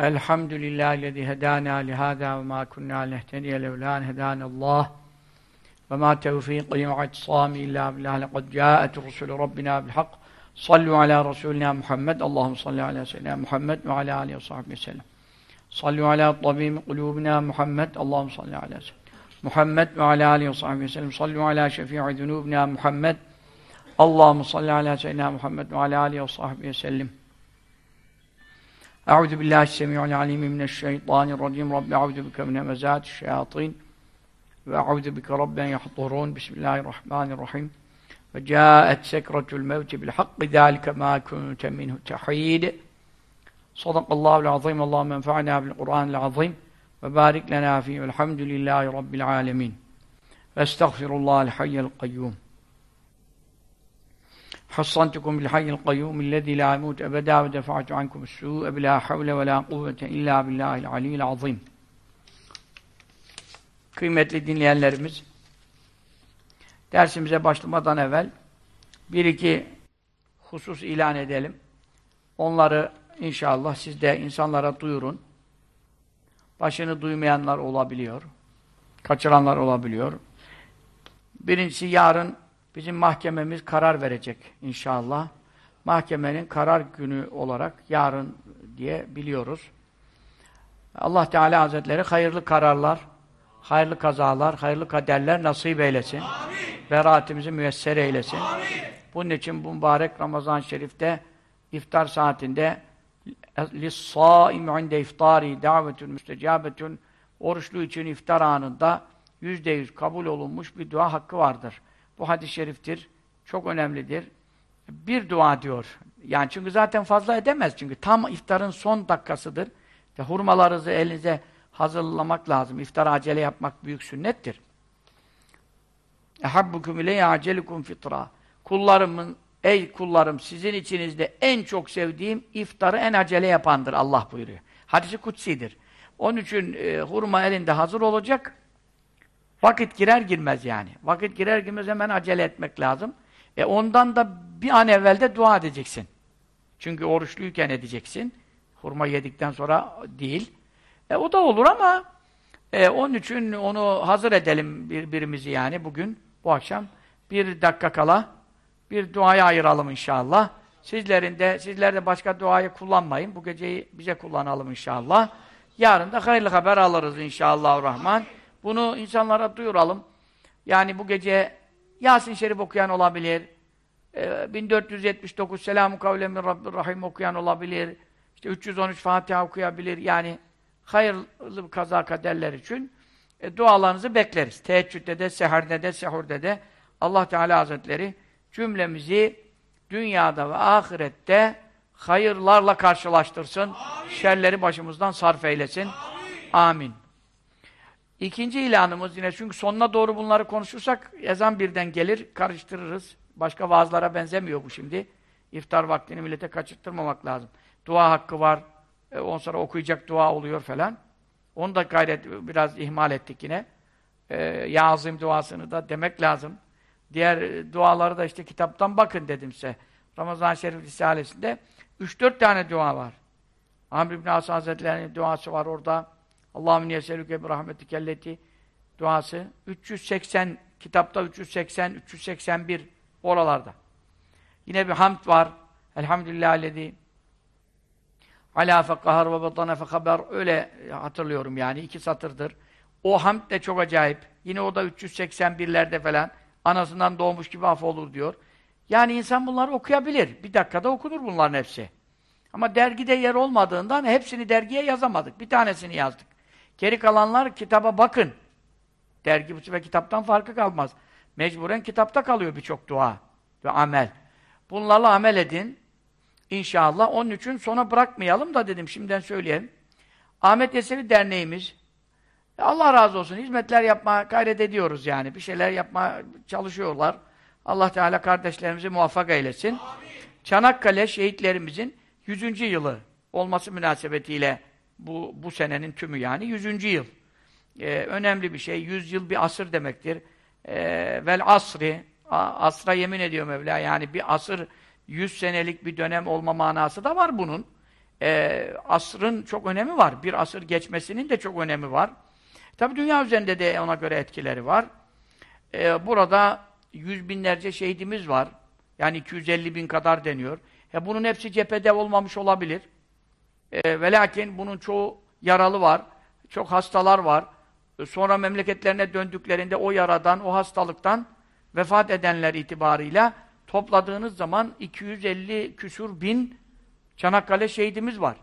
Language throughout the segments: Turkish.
الحمد لله الذي هدانا لهذا وما كنا لنهتدي لولا أن هدانا الله. وما توفيقي واعتصامي إلا بالله. لقد جاءت رسل ربنا بالحق. صلوا على رسولنا محمد. اللهم صل على سيدنا محمد وعلى آله وصحبه وسلم. صلوا على طبيب قلوبنا محمد. اللهم صل على سيدنا محمد وعلى آله وصحبه وسلم. صلوا على شفيع ذنوبنا محمد. اللهم صل على سيدنا محمد وعلى آله وصحبه وسلم. أعوذ بالله السميع العليم من الشيطان الرجيم. رب أعوذ بك من همزات الشياطين وأعوذ بك رب أن يحضرون. بسم الله الرحمن الرحيم. وجاءت سكرة الموت بالحق ذلك ما كنت منه تحيد. صدق الله العظيم. اللهم انفعنا بالقرآن العظيم وبارك لنا فيه. والحمد لله رب العالمين. واستغفر الله الحي القيوم. حصنتكم بالحي القيوم الذي لا يموت أبدا ودفعت عنكم السوء بلا حول ولا قوة إلا بالله العلي العظيم Kıymetli dinleyenlerimiz, dersimize başlamadan evvel bir iki husus ilan edelim. Onları inşallah siz de insanlara duyurun. Başını duymayanlar olabiliyor. Kaçıranlar olabiliyor. Birincisi yarın bizim mahkememiz karar verecek inşallah. Mahkemenin karar günü olarak yarın diye biliyoruz. Allah Teala Hazretleri hayırlı kararlar, hayırlı kazalar, hayırlı kaderler nasip eylesin. Amin. Beraatimizi müyesser eylesin. Amin. Bunun için bu mübarek Ramazan-ı Şerif'te iftar saatinde لِلصَّائِمُ عِنْدَ اِفْطَارِ دَعْوَةٌ müstecabetun Oruçlu için iftar anında yüzde yüz kabul olunmuş bir dua hakkı vardır. Bu hadis-i şeriftir. Çok önemlidir. Bir dua diyor. Yani çünkü zaten fazla edemez. Çünkü tam iftarın son dakikasıdır. İşte hurmalarınızı elinize hazırlamak lazım. İftar acele yapmak büyük sünnettir. Ehabbukum ileyye acelikum fitra. Kullarımın, ey kullarım sizin içinizde en çok sevdiğim iftarı en acele yapandır Allah buyuruyor. Hadisi kutsidir. Onun için e, hurma elinde hazır olacak. Vakit girer girmez yani. Vakit girer girmez hemen acele etmek lazım. E ondan da bir an evvel de dua edeceksin. Çünkü oruçluyken edeceksin. Hurma yedikten sonra değil. E o da olur ama e, onun için onu hazır edelim birbirimizi yani bugün, bu akşam. Bir dakika kala bir duaya ayıralım inşallah. Sizlerin de, sizler de başka duayı kullanmayın. Bu geceyi bize kullanalım inşallah. Yarın da hayırlı haber alırız inşallah rahman. Bunu insanlara duyuralım. Yani bu gece Yasin Şerif okuyan olabilir. 1479 Selamun kavle min Rabbir Rahim okuyan olabilir. İşte 313 Fatiha okuyabilir. Yani hayırlı kaza kaderler için e, dualarınızı bekleriz. Teheccüde de, seherde de, sehurde de Allah Teala Hazretleri cümlemizi dünyada ve ahirette hayırlarla karşılaştırsın. Amin. Şerleri başımızdan sarf eylesin. Amin. Amin. İkinci ilanımız yine çünkü sonuna doğru bunları konuşursak ezan birden gelir, karıştırırız. Başka vaazlara benzemiyor bu şimdi. İftar vaktini millete kaçırttırmamak lazım. Dua hakkı var, e, ondan sonra okuyacak dua oluyor falan. Onu da gayret biraz ihmal ettik yine. E, ya azim duasını da demek lazım. Diğer duaları da işte kitaptan bakın dedim size. Ramazan-ı Şerif Risalesi'nde 3-4 tane dua var. Amr ibn As Hazretleri'nin duası var orada. Allahümme yeselüke bi rahmetikelleti duası. 380 kitapta 380 381 oralarda. Yine bir hamd var. Elhamdülillahillezî Alâ fekahar ve batana fekaber öyle hatırlıyorum yani iki satırdır. O hamd de çok acayip. Yine o da 381'lerde falan anasından doğmuş gibi af olur diyor. Yani insan bunları okuyabilir. Bir dakikada okunur bunların hepsi. Ama dergide yer olmadığından hepsini dergiye yazamadık. Bir tanesini yazdık. Geri kalanlar kitaba bakın. Dergi ve kitaptan farkı kalmaz. Mecburen kitapta kalıyor birçok dua ve amel. Bunlarla amel edin. İnşallah. Onun için sona bırakmayalım da dedim. Şimdiden söyleyelim. Ahmet Yesevi Derneğimiz Allah razı olsun. Hizmetler yapma gayret ediyoruz yani. Bir şeyler yapma çalışıyorlar. Allah Teala kardeşlerimizi muvaffak eylesin. Amin. Çanakkale şehitlerimizin 100. yılı olması münasebetiyle bu, bu senenin tümü yani 100. yıl. Ee, önemli bir şey. 100 yıl bir asır demektir. Ee, vel asri asra yemin ediyor Mevla. Yani bir asır 100 senelik bir dönem olma manası da var bunun. e, asrın çok önemi var. Bir asır geçmesinin de çok önemi var. Tabi dünya üzerinde de ona göre etkileri var. E, burada yüz binlerce şehidimiz var. Yani 250 bin kadar deniyor. E, bunun hepsi cephede olmamış olabilir. E, ve lakin bunun çoğu yaralı var. Çok hastalar var. E, sonra memleketlerine döndüklerinde o yaradan, o hastalıktan vefat edenler itibarıyla topladığınız zaman 250 küsur bin Çanakkale şehidimiz var.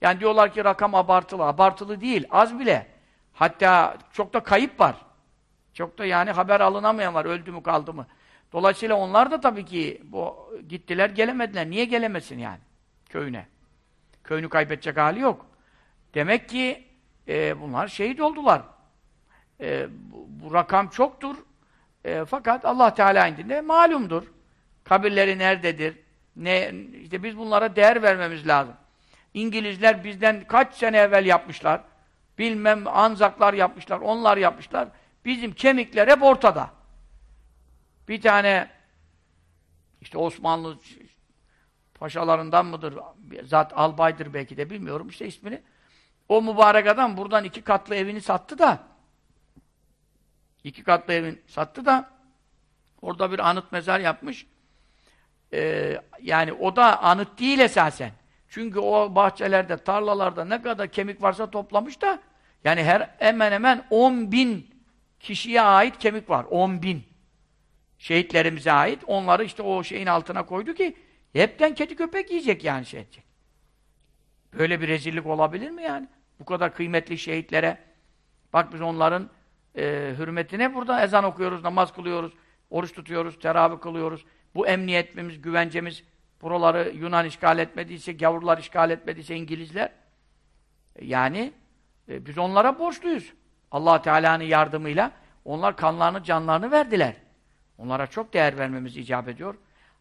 Yani diyorlar ki rakam abartılı. Abartılı değil, az bile. Hatta çok da kayıp var. Çok da yani haber alınamayan var, öldü mü kaldı mı. Dolayısıyla onlar da tabii ki bu gittiler, gelemediler. Niye gelemesin yani köyüne? Köyünü kaybedecek hali yok. Demek ki e, bunlar şehit oldular. E, bu, bu rakam çoktur. E, fakat Allah Teala indinde malumdur. Kabirleri nerededir? Ne, işte biz bunlara değer vermemiz lazım. İngilizler bizden kaç sene evvel yapmışlar. Bilmem Anzaklar yapmışlar, onlar yapmışlar. Bizim kemikler hep ortada. Bir tane işte Osmanlı paşalarından mıdır, zat albaydır belki de bilmiyorum işte ismini. O mübarek adam buradan iki katlı evini sattı da iki katlı evini sattı da orada bir anıt mezar yapmış. Ee, yani o da anıt değil esasen. Çünkü o bahçelerde, tarlalarda ne kadar kemik varsa toplamış da yani her hemen hemen 10 bin kişiye ait kemik var. 10 bin. Şehitlerimize ait. Onları işte o şeyin altına koydu ki hepten kedi köpek yiyecek yani şey edecek. Böyle bir rezillik olabilir mi yani? Bu kadar kıymetli şehitlere. Bak biz onların e, hürmetine burada ezan okuyoruz, namaz kılıyoruz, oruç tutuyoruz, teravih kılıyoruz. Bu emniyetimiz, güvencemiz buraları Yunan işgal etmediyse, gavurlar işgal etmediyse İngilizler e, yani e, biz onlara borçluyuz. allah Teala'nın yardımıyla onlar kanlarını, canlarını verdiler. Onlara çok değer vermemiz icap ediyor.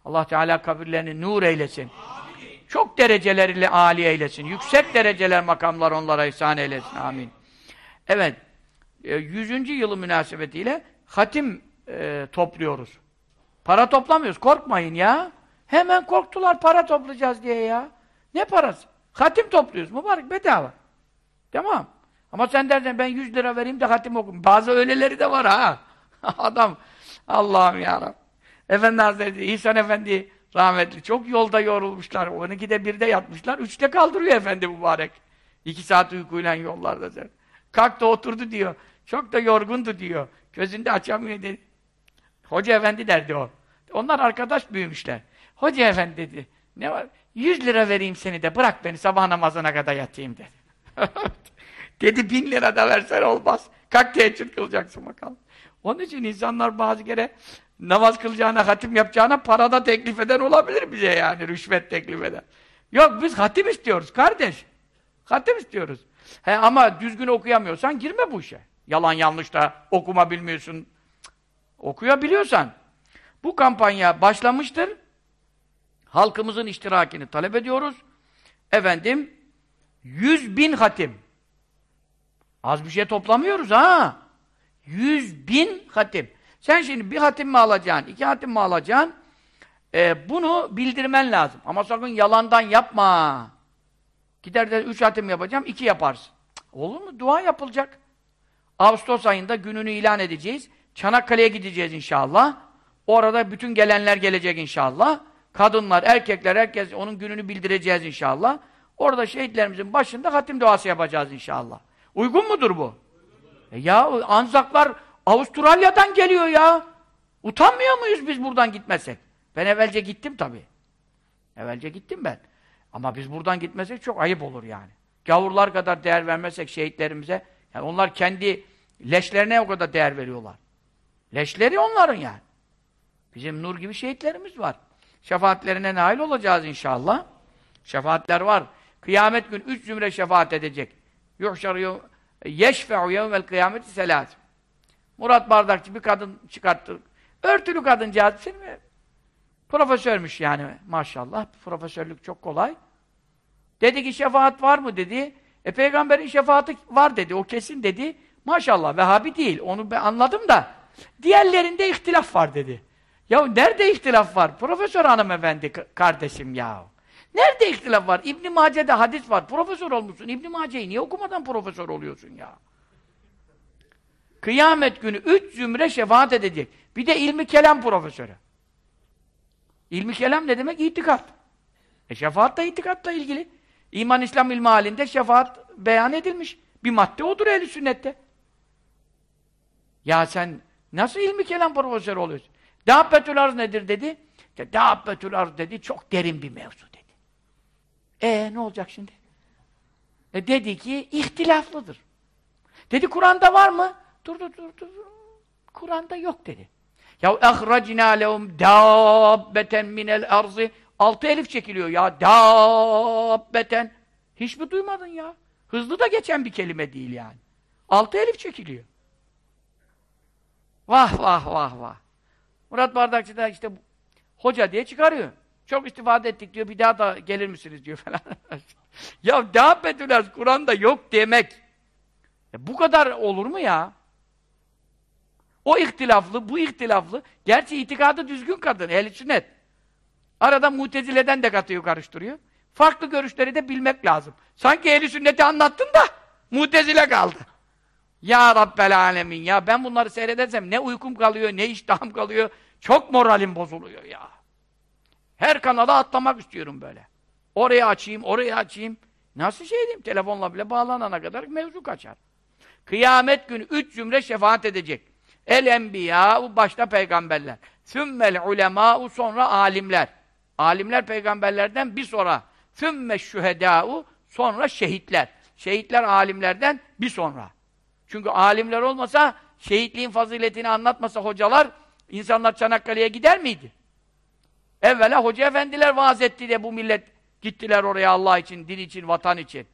Allah Teala kabirlerini nur eylesin. Amin. Çok dereceleriyle âli eylesin. Yüksek dereceler, makamlar onlara ihsan eylesin. Amin. Evet. E, yüzüncü yılı münasebetiyle hatim e, topluyoruz. Para toplamıyoruz. Korkmayın ya. Hemen korktular para toplayacağız diye ya. Ne parası? Hatim topluyoruz. Mübarek bedava. Tamam. Ama sen dersen ben 100 lira vereyim de hatim okuyayım. Bazı öyleleri de var ha. Adam Allah'ım yarabbim. Efendi Hazretleri İhsan Efendi rahmetli çok yolda yorulmuşlar. 12'de birde yatmışlar. Üçte kaldırıyor efendi mübarek. İki saat uykuyla yollarda sen. Kalktı oturdu diyor. Çok da yorgundu diyor. Gözünde açamıyor dedi. Hoca efendi derdi o. Onlar arkadaş büyümüşler. Hoca efendi dedi. Ne var? Yüz lira vereyim seni de bırak beni sabah namazına kadar yatayım dedi. dedi bin lira da versen olmaz. Kalk teheccüd kılacaksın bakalım. Onun için insanlar bazı kere namaz kılacağına, hatim yapacağına parada teklif eden olabilir bize yani, rüşvet teklif eden. Yok biz hatim istiyoruz kardeş. Hatim istiyoruz. He, ama düzgün okuyamıyorsan girme bu işe. Yalan yanlış da okuma bilmiyorsun. Okuyabiliyorsan. Bu kampanya başlamıştır. Halkımızın iştirakini talep ediyoruz. Efendim, yüz bin hatim. Az bir şey toplamıyoruz ha. Yüz bin hatim. Sen şimdi bir hatim mi alacaksın, iki hatim mi alacaksın? Ee, bunu bildirmen lazım. Ama sakın yalandan yapma. Gider de üç hatim yapacağım, iki yaparsın. olur mu? Dua yapılacak. Ağustos ayında gününü ilan edeceğiz. Çanakkale'ye gideceğiz inşallah. Orada bütün gelenler gelecek inşallah. Kadınlar, erkekler, herkes onun gününü bildireceğiz inşallah. Orada şehitlerimizin başında hatim duası yapacağız inşallah. Uygun mudur bu? E ya Anzaklar Avustralya'dan geliyor ya. Utanmıyor muyuz biz buradan gitmesek? Ben evvelce gittim tabii. Evvelce gittim ben. Ama biz buradan gitmesek çok ayıp olur yani. Gavurlar kadar değer vermezsek şehitlerimize, yani onlar kendi leşlerine o kadar değer veriyorlar. Leşleri onların yani. Bizim nur gibi şehitlerimiz var. Şefaatlerine nail olacağız inşallah. Şefaatler var. Kıyamet gün üç zümre şefaat edecek. Yuhşar yeşfe'u yevmel kıyameti selâs. Murat Bardakçı bir kadın çıkarttı. Örtülü kadıncağız. Şimdi profesörmüş yani maşallah. Profesörlük çok kolay. Dedi ki şefaat var mı dedi. E peygamberin şefaati var dedi. O kesin dedi. Maşallah Vehhabi değil. Onu ben anladım da. Diğerlerinde ihtilaf var dedi. Ya nerede ihtilaf var? Profesör hanımefendi kardeşim ya. Nerede ihtilaf var? İbn Mace'de hadis var. Profesör olmuşsun. İbn Mace'yi niye okumadan profesör oluyorsun ya? Kıyamet günü üç zümre şefaat edecek. Bir de ilmi kelam profesörü. İlmi kelam ne demek? İtikat. E şefaat da itikatla ilgili. İman İslam ilmi halinde şefaat beyan edilmiş. Bir madde odur ehl sünnette. Ya sen nasıl ilmi kelam profesörü oluyorsun? Dâbbetül arz nedir dedi? İşte arz dedi, çok derin bir mevzu dedi. E ne olacak şimdi? E dedi ki, ihtilaflıdır. Dedi Kur'an'da var mı? Dur dur dur dur. Kur'an'da yok dedi. Ya ahracina lehum dabbeten minel arzi. Altı elif çekiliyor ya. Dabbeten. Hiç mi duymadın ya? Hızlı da geçen bir kelime değil yani. Altı elif çekiliyor. Vah vah vah vah. Murat Bardakçı da işte hoca diye çıkarıyor. Çok istifade ettik diyor, bir daha da gelir misiniz diyor falan. ya dabbetül Kur'an'da yok demek. E bu kadar olur mu ya? O ihtilaflı, bu ihtilaflı. Gerçi itikadı düzgün kadın, ehl sünnet. Arada mutezileden de katıyor, karıştırıyor. Farklı görüşleri de bilmek lazım. Sanki ehl sünneti anlattın da mutezile kaldı. Ya Rabbel Alemin ya ben bunları seyredersem ne uykum kalıyor, ne iştahım kalıyor. Çok moralim bozuluyor ya. Her kanala atlamak istiyorum böyle. Oraya açayım, oraya açayım. Nasıl şey diyeyim? Telefonla bile bağlanana kadar mevzu kaçar. Kıyamet günü üç cümle şefaat edecek. El enbiya başta peygamberler. Sümmel ulemâ'u sonra alimler. Alimler peygamberlerden bir sonra. Sümme şühedâ'u sonra şehitler. Şehitler alimlerden bir sonra. Çünkü alimler olmasa, şehitliğin faziletini anlatmasa hocalar, insanlar Çanakkale'ye gider miydi? Evvela hoca efendiler vaaz etti de bu millet gittiler oraya Allah için, din için, vatan için.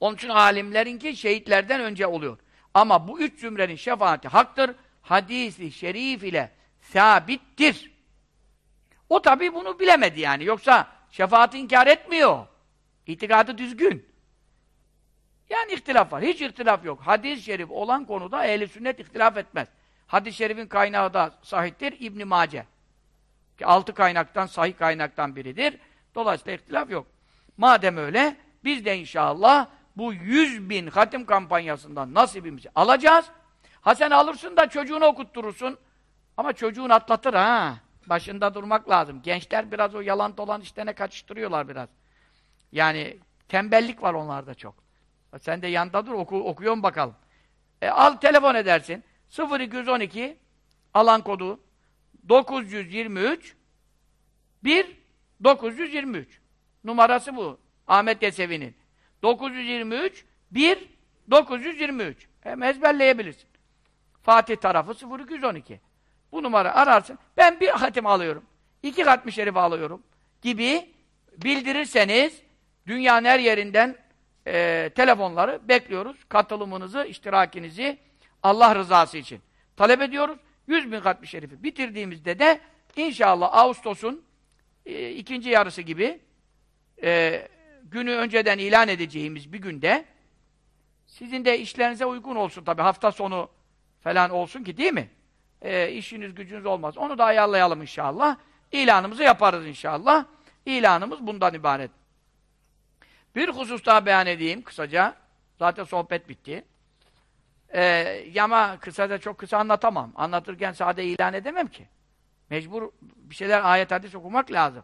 Onun için alimlerinki şehitlerden önce oluyor. Ama bu üç zümrenin şefaati haktır. Hadisi şerif ile sabittir. O tabi bunu bilemedi yani. Yoksa şefaati inkar etmiyor. İtikadı düzgün. Yani ihtilaf var. Hiç ihtilaf yok. Hadis-i şerif olan konuda ehli sünnet ihtilaf etmez. Hadis-i şerifin kaynağı da sahiptir İbn Mace. Altı kaynaktan sahih kaynaktan biridir. Dolayısıyla ihtilaf yok. Madem öyle biz de inşallah bu yüz bin hatim kampanyasından nasibimizi alacağız. Ha sen alırsın da çocuğunu okutturursun. Ama çocuğun atlatır ha. Başında durmak lazım. Gençler biraz o yalan dolan işlerine kaçıştırıyorlar biraz. Yani tembellik var onlarda çok. Sen de yanında dur, oku, okuyorsun bakalım. E, al telefon edersin. 0212 alan kodu 923 1 923 numarası bu. Ahmet Yesevi'nin. 923 1 923. Hem ezberleyebilirsin. Fatih tarafı 0212. Bu numara ararsın. Ben bir hatim alıyorum. iki hatmi şerif alıyorum. Gibi bildirirseniz dünyanın her yerinden e, telefonları bekliyoruz. Katılımınızı, iştirakinizi Allah rızası için talep ediyoruz. 100 bin hatmi şerifi bitirdiğimizde de inşallah Ağustos'un e, ikinci yarısı gibi e, günü önceden ilan edeceğimiz bir günde sizin de işlerinize uygun olsun tabi hafta sonu falan olsun ki değil mi? E, işiniz gücünüz olmaz. Onu da ayarlayalım inşallah. İlanımızı yaparız inşallah. İlanımız bundan ibaret. Bir husus daha beyan edeyim kısaca. Zaten sohbet bitti. Ee, ama kısaca çok kısa anlatamam. Anlatırken sade ilan edemem ki. Mecbur bir şeyler ayet hadis okumak lazım.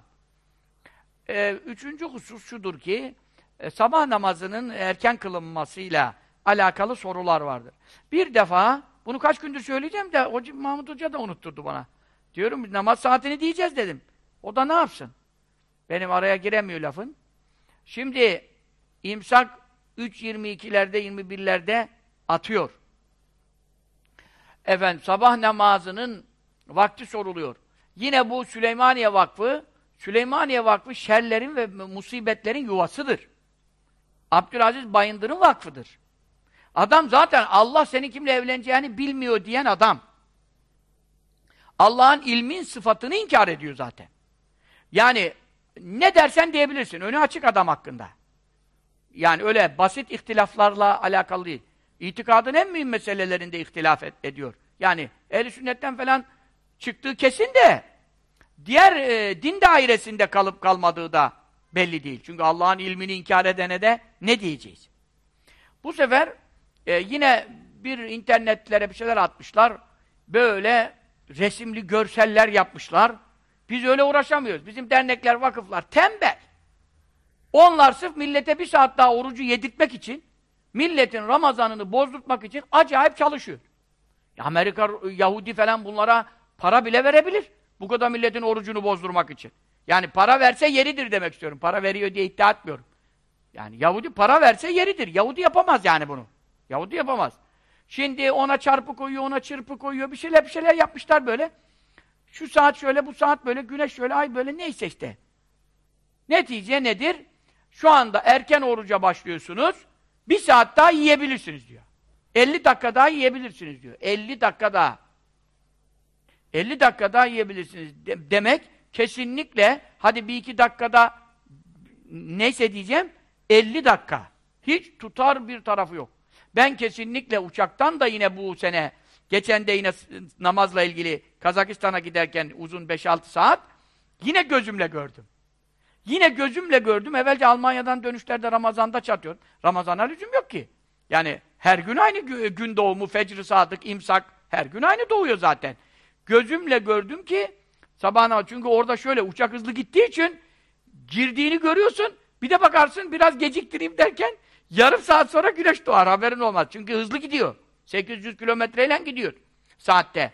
Ee, üçüncü husus şudur ki e, sabah namazının erken kılınmasıyla alakalı sorular vardır. Bir defa bunu kaç gündür söyleyeceğim de Hoca, Mahmut Hoca da unutturdu bana. Diyorum namaz saatini diyeceğiz dedim. O da ne yapsın? Benim araya giremiyor lafın. Şimdi imsak 3.22'lerde 21'lerde atıyor. Efendim sabah namazının vakti soruluyor. Yine bu Süleymaniye Vakfı Süleymaniye Vakfı şerlerin ve musibetlerin yuvasıdır. Abdülaziz Bayındır'ın vakfıdır. Adam zaten Allah senin kimle evleneceğini bilmiyor diyen adam. Allah'ın ilmin sıfatını inkar ediyor zaten. Yani ne dersen diyebilirsin. Önü açık adam hakkında. Yani öyle basit ihtilaflarla alakalı değil. İtikadın en mühim meselelerinde ihtilaf et, ediyor. Yani ehl sünnetten falan çıktığı kesin de diğer e, din dairesinde kalıp kalmadığı da belli değil. Çünkü Allah'ın ilmini inkar edene de ne diyeceğiz? Bu sefer e, yine bir internetlere bir şeyler atmışlar. Böyle resimli görseller yapmışlar. Biz öyle uğraşamıyoruz. Bizim dernekler, vakıflar tembel. Onlar sırf millete bir saat daha orucu yedirtmek için, milletin Ramazanını bozdurtmak için acayip çalışıyor. Amerika, Yahudi falan bunlara para bile verebilir. Bu kadar milletin orucunu bozdurmak için. Yani para verse yeridir demek istiyorum. Para veriyor diye iddia etmiyorum. Yani Yahudi para verse yeridir. Yahudi yapamaz yani bunu. Yahudi yapamaz. Şimdi ona çarpı koyuyor, ona çırpı koyuyor. Bir şeyler bir şeyler yapmışlar böyle. Şu saat şöyle, bu saat böyle, güneş şöyle, ay böyle neyse işte. Netice nedir? Şu anda erken oruca başlıyorsunuz. Bir saat daha yiyebilirsiniz diyor. 50 dakika daha yiyebilirsiniz diyor. 50 dakika daha. 50 dakika daha yiyebilirsiniz. De demek kesinlikle hadi bir iki dakikada neyse diyeceğim 50 dakika. Hiç tutar bir tarafı yok. Ben kesinlikle uçaktan da yine bu sene geçen de yine namazla ilgili Kazakistan'a giderken uzun 5-6 saat yine gözümle gördüm. Yine gözümle gördüm. Evvelce Almanya'dan dönüşlerde Ramazan'da çatıyor. Ramazan'a lüzum yok ki. Yani her gün aynı gün doğumu, fecr sadık, imsak her gün aynı doğuyor zaten. Gözümle gördüm ki sabahına çünkü orada şöyle uçak hızlı gittiği için girdiğini görüyorsun. Bir de bakarsın biraz geciktireyim derken yarım saat sonra güneş doğar haberin olmaz. Çünkü hızlı gidiyor. 800 kilometreyle gidiyor saatte.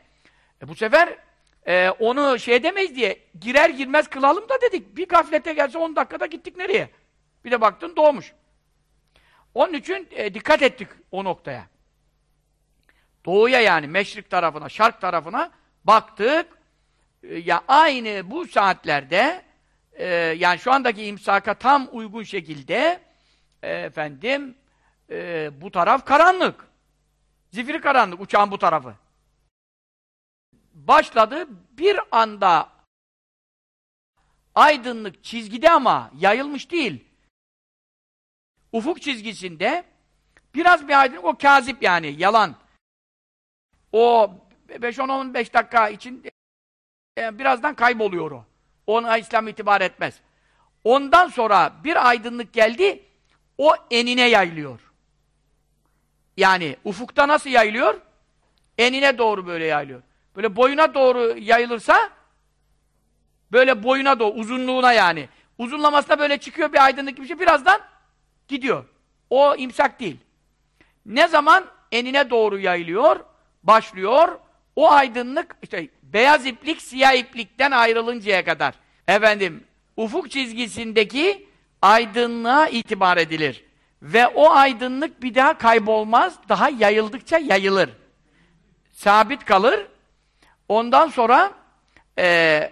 E bu sefer e, onu şey edemeyiz diye girer girmez kılalım da dedik. Bir gaflete gelse 10 dakikada gittik nereye? Bir de baktın doğmuş. Onun için e, dikkat ettik o noktaya. Doğuya yani meşrik tarafına, şark tarafına baktık. E, ya aynı bu saatlerde e, yani şu andaki imsaka tam uygun şekilde e, efendim bu taraf karanlık. Zifiri karanlık uçağın bu tarafı. Başladı bir anda aydınlık çizgide ama yayılmış değil. Ufuk çizgisinde biraz bir aydınlık o kazip yani yalan. O 5-10-15 dakika için e, birazdan kayboluyor o. Ona İslam itibar etmez. Ondan sonra bir aydınlık geldi, o enine yayılıyor. Yani ufukta nasıl yayılıyor? Enine doğru böyle yayılıyor. Böyle boyuna doğru yayılırsa böyle boyuna doğru, uzunluğuna yani. Uzunlamasına böyle çıkıyor bir aydınlık bir şey, birazdan gidiyor. O imsak değil. Ne zaman enine doğru yayılıyor, başlıyor, o aydınlık, işte beyaz iplik siyah iplikten ayrılıncaya kadar. Efendim, ufuk çizgisindeki aydınlığa itibar edilir. Ve o aydınlık bir daha kaybolmaz, daha yayıldıkça yayılır. Sabit kalır. Ondan sonra e,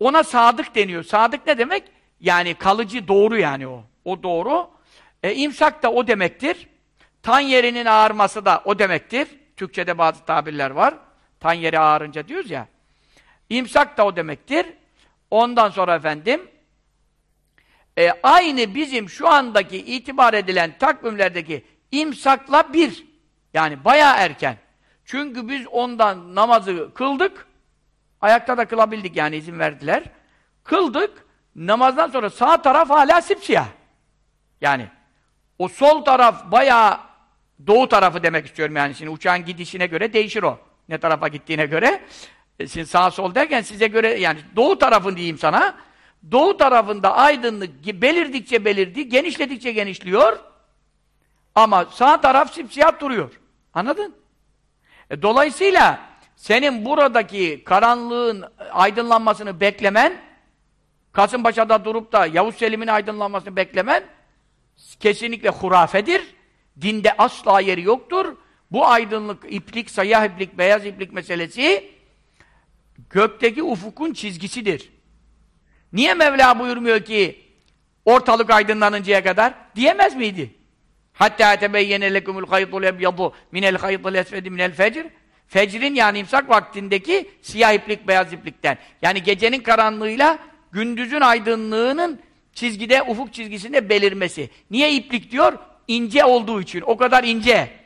ona sadık deniyor. Sadık ne demek? Yani kalıcı, doğru yani o. O doğru. E, imsak da o demektir. Tan yerinin ağarması da o demektir. Türkçede bazı tabirler var. Tan yeri ağarınca diyoruz ya. İmsak da o demektir. Ondan sonra efendim e, aynı bizim şu andaki itibar edilen takvimlerdeki imsakla bir. Yani baya erken. Çünkü biz ondan namazı kıldık. Ayakta da kılabildik yani izin verdiler. Kıldık. Namazdan sonra sağ taraf hala sipsiyah. Yani o sol taraf bayağı doğu tarafı demek istiyorum yani. Şimdi uçağın gidişine göre değişir o. Ne tarafa gittiğine göre. E şimdi sağ sol derken size göre yani doğu tarafın diyeyim sana. Doğu tarafında aydınlık belirdikçe belirdi, genişledikçe genişliyor. Ama sağ taraf sipsiyah duruyor. Anladın? E, dolayısıyla senin buradaki karanlığın aydınlanmasını beklemen, Kasımpaşa'da durup da Yavuz Selim'in aydınlanmasını beklemen kesinlikle hurafedir. Dinde asla yeri yoktur. Bu aydınlık, iplik, sayah iplik, beyaz iplik meselesi gökteki ufukun çizgisidir. Niye Mevla buyurmuyor ki ortalık aydınlanıncaya kadar? Diyemez miydi? Hatta tebeyyene lekumul haytul ebyadu minel haytul esvedi minel fecr. Fecrin yani imsak vaktindeki siyah iplik beyaz iplikten. Yani gecenin karanlığıyla gündüzün aydınlığının çizgide, ufuk çizgisinde belirmesi. Niye iplik diyor? İnce olduğu için. O kadar ince.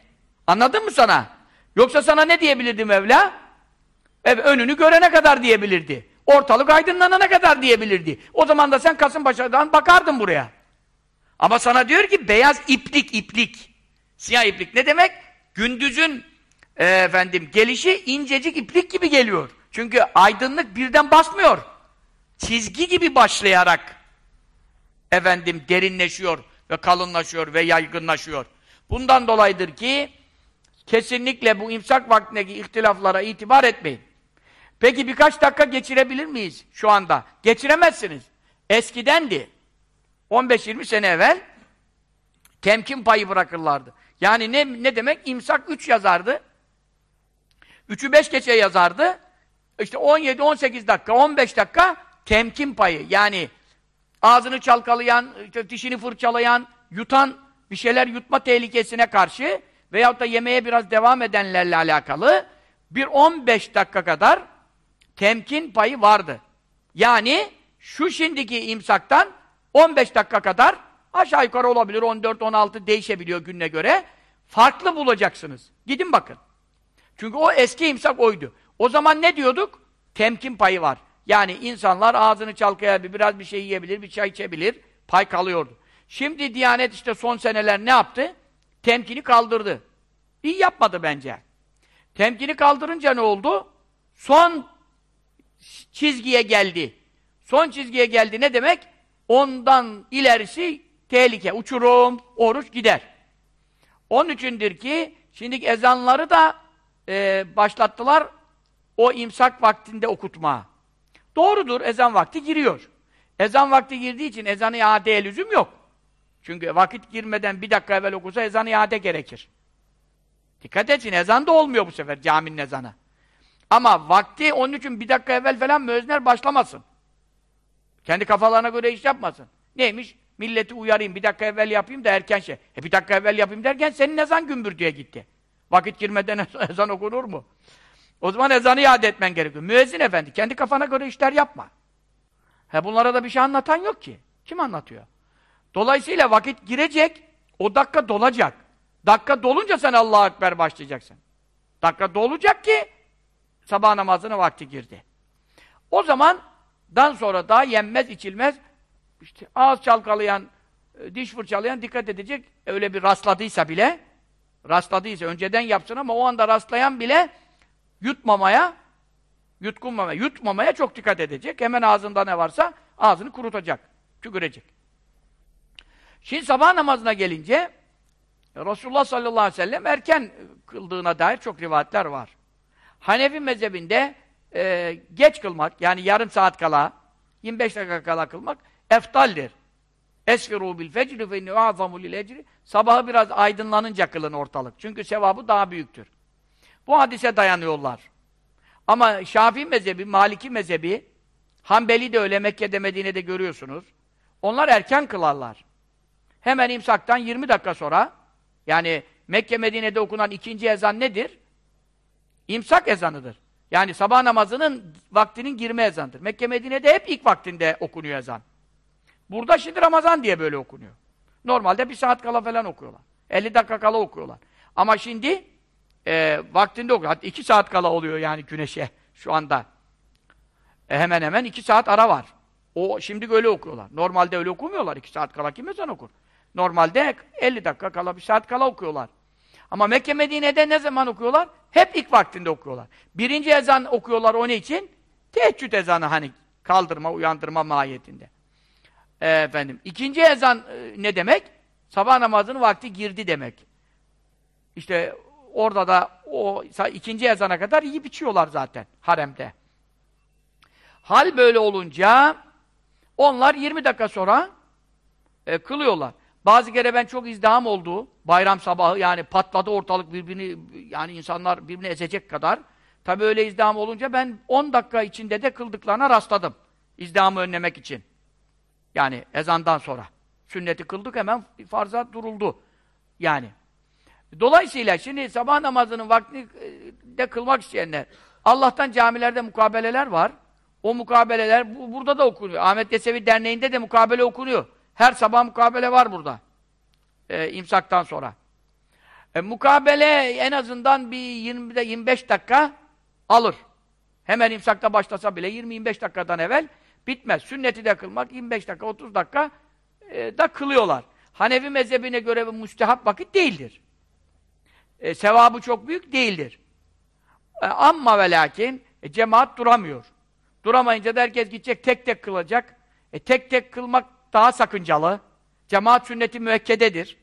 Anladın mı sana? Yoksa sana ne diyebilirdi Mevla? Evet, önünü görene kadar diyebilirdi. Ortalık aydınlanana kadar diyebilirdi. O zaman da sen Kasımpaşa'dan bakardın buraya. Ama sana diyor ki beyaz iplik iplik. Siyah iplik ne demek? Gündüzün e, efendim gelişi incecik iplik gibi geliyor. Çünkü aydınlık birden basmıyor. Çizgi gibi başlayarak efendim derinleşiyor ve kalınlaşıyor ve yaygınlaşıyor. Bundan dolayıdır ki kesinlikle bu imsak vaktindeki ihtilaflara itibar etmeyin. Peki birkaç dakika geçirebilir miyiz şu anda? Geçiremezsiniz. Eskidendi. 15-20 sene evvel temkin payı bırakırlardı. Yani ne, ne demek? İmsak 3 yazardı. 3'ü 5 geçe yazardı. İşte 17-18 dakika, 15 dakika temkin payı. Yani ağzını çalkalayan, işte dişini fırçalayan, yutan, bir şeyler yutma tehlikesine karşı veyahut da yemeğe biraz devam edenlerle alakalı bir 15 dakika kadar temkin payı vardı. Yani şu şimdiki imsaktan 15 dakika kadar aşağı yukarı olabilir, 14-16 değişebiliyor gününe göre. Farklı bulacaksınız. Gidin bakın. Çünkü o eski imsak oydu. O zaman ne diyorduk? Temkin payı var. Yani insanlar ağzını çalkayabilir, biraz bir şey yiyebilir, bir çay içebilir, pay kalıyordu. Şimdi Diyanet işte son seneler ne yaptı? Temkini kaldırdı. İyi yapmadı bence. Temkini kaldırınca ne oldu? Son çizgiye geldi. Son çizgiye geldi ne demek? Ondan ilerisi tehlike, uçurum, oruç gider. Onun içindir ki şimdi ezanları da e, başlattılar o imsak vaktinde okutma. Doğrudur, ezan vakti giriyor. Ezan vakti girdiği için ezanı iadeye lüzum yok. Çünkü vakit girmeden bir dakika evvel okusa ezan iade gerekir. Dikkat etsin, ezan da olmuyor bu sefer caminin ezanı. Ama vakti onun için bir dakika evvel falan müezzinler başlamasın. Kendi kafalarına göre iş yapmasın. Neymiş? Milleti uyarayım, bir dakika evvel yapayım da erken şey. E bir dakika evvel yapayım derken senin ezan gümbür diye gitti. Vakit girmeden ezan okunur mu? O zaman ezanı iade etmen gerekiyor. Müezzin efendi, kendi kafana göre işler yapma. He bunlara da bir şey anlatan yok ki. Kim anlatıyor? Dolayısıyla vakit girecek, o dakika dolacak. Dakika dolunca sen Allah'a Ekber başlayacaksın. Dakika dolacak ki sabah namazına vakti girdi. O zaman dan sonra daha yenmez, içilmez işte ağız çalkalayan, e, diş fırçalayan dikkat edecek. Öyle bir rastladıysa bile rastladıysa önceden yapsın ama o anda rastlayan bile yutmamaya yutkunmamaya, yutmamaya çok dikkat edecek. Hemen ağzında ne varsa ağzını kurutacak, tükürecek. Şimdi sabah namazına gelince Resulullah sallallahu aleyhi ve sellem erken kıldığına dair çok rivayetler var. Hanefi mezhebinde e, geç kılmak, yani yarım saat kala, 25 dakika kala kılmak eftaldir. Esfiru bil fecri fe innehu azamu lil ecri. Sabahı biraz aydınlanınca kılın ortalık. Çünkü sevabı daha büyüktür. Bu hadise dayanıyorlar. Ama Şafii mezhebi, Maliki mezhebi, Hanbeli de öyle Mekke'de Medine'de görüyorsunuz. Onlar erken kılarlar. Hemen imsaktan 20 dakika sonra yani Mekke Medine'de okunan ikinci ezan nedir? İmsak ezanıdır. Yani sabah namazının vaktinin girme ezanıdır. Mekke Medine'de hep ilk vaktinde okunuyor ezan. Burada şimdi Ramazan diye böyle okunuyor. Normalde bir saat kala falan okuyorlar. 50 dakika kala okuyorlar. Ama şimdi e, vaktinde okuyor. Hatta iki saat kala oluyor yani güneşe şu anda. E, hemen hemen iki saat ara var. O şimdi öyle okuyorlar. Normalde öyle okumuyorlar. İki saat kala kim ezan okur? Normalde 50 dakika kala, bir saat kala okuyorlar. Ama Mekke Medine'de ne zaman okuyorlar? Hep ilk vaktinde okuyorlar. Birinci ezan okuyorlar o ne için? Teheccüd ezanı hani kaldırma, uyandırma mahiyetinde. E, efendim, ikinci ezan e, ne demek? Sabah namazının vakti girdi demek. İşte orada da o ikinci ezana kadar yiyip içiyorlar zaten haremde. Hal böyle olunca onlar 20 dakika sonra e, kılıyorlar. Bazı kere ben çok izdiham oldu. Bayram sabahı yani patladı ortalık birbirini yani insanlar birbirini ezecek kadar. Tabi öyle izdiham olunca ben 10 dakika içinde de kıldıklarına rastladım. İzdihamı önlemek için. Yani ezandan sonra. Sünneti kıldık hemen farza duruldu. Yani. Dolayısıyla şimdi sabah namazının vaktinde kılmak isteyenler Allah'tan camilerde mukabeleler var. O mukabeleler bu, burada da okunuyor. Ahmet Yesevi Derneği'nde de mukabele okunuyor. Her sabah mukabele var burada. E, imsaktan sonra. E, mukabele en azından bir 20'de 25 dakika alır. Hemen imsakta başlasa bile 20-25 dakikadan evvel bitmez. Sünneti de kılmak 25 dakika, 30 dakika e, da kılıyorlar. Hanefi mezhebine göre müstehap vakit değildir. E, sevabı çok büyük değildir. E, amma ve lakin e, cemaat duramıyor. Duramayınca da herkes gidecek, tek tek kılacak. E, tek tek kılmak daha sakıncalı. Cemaat sünneti müekkededir.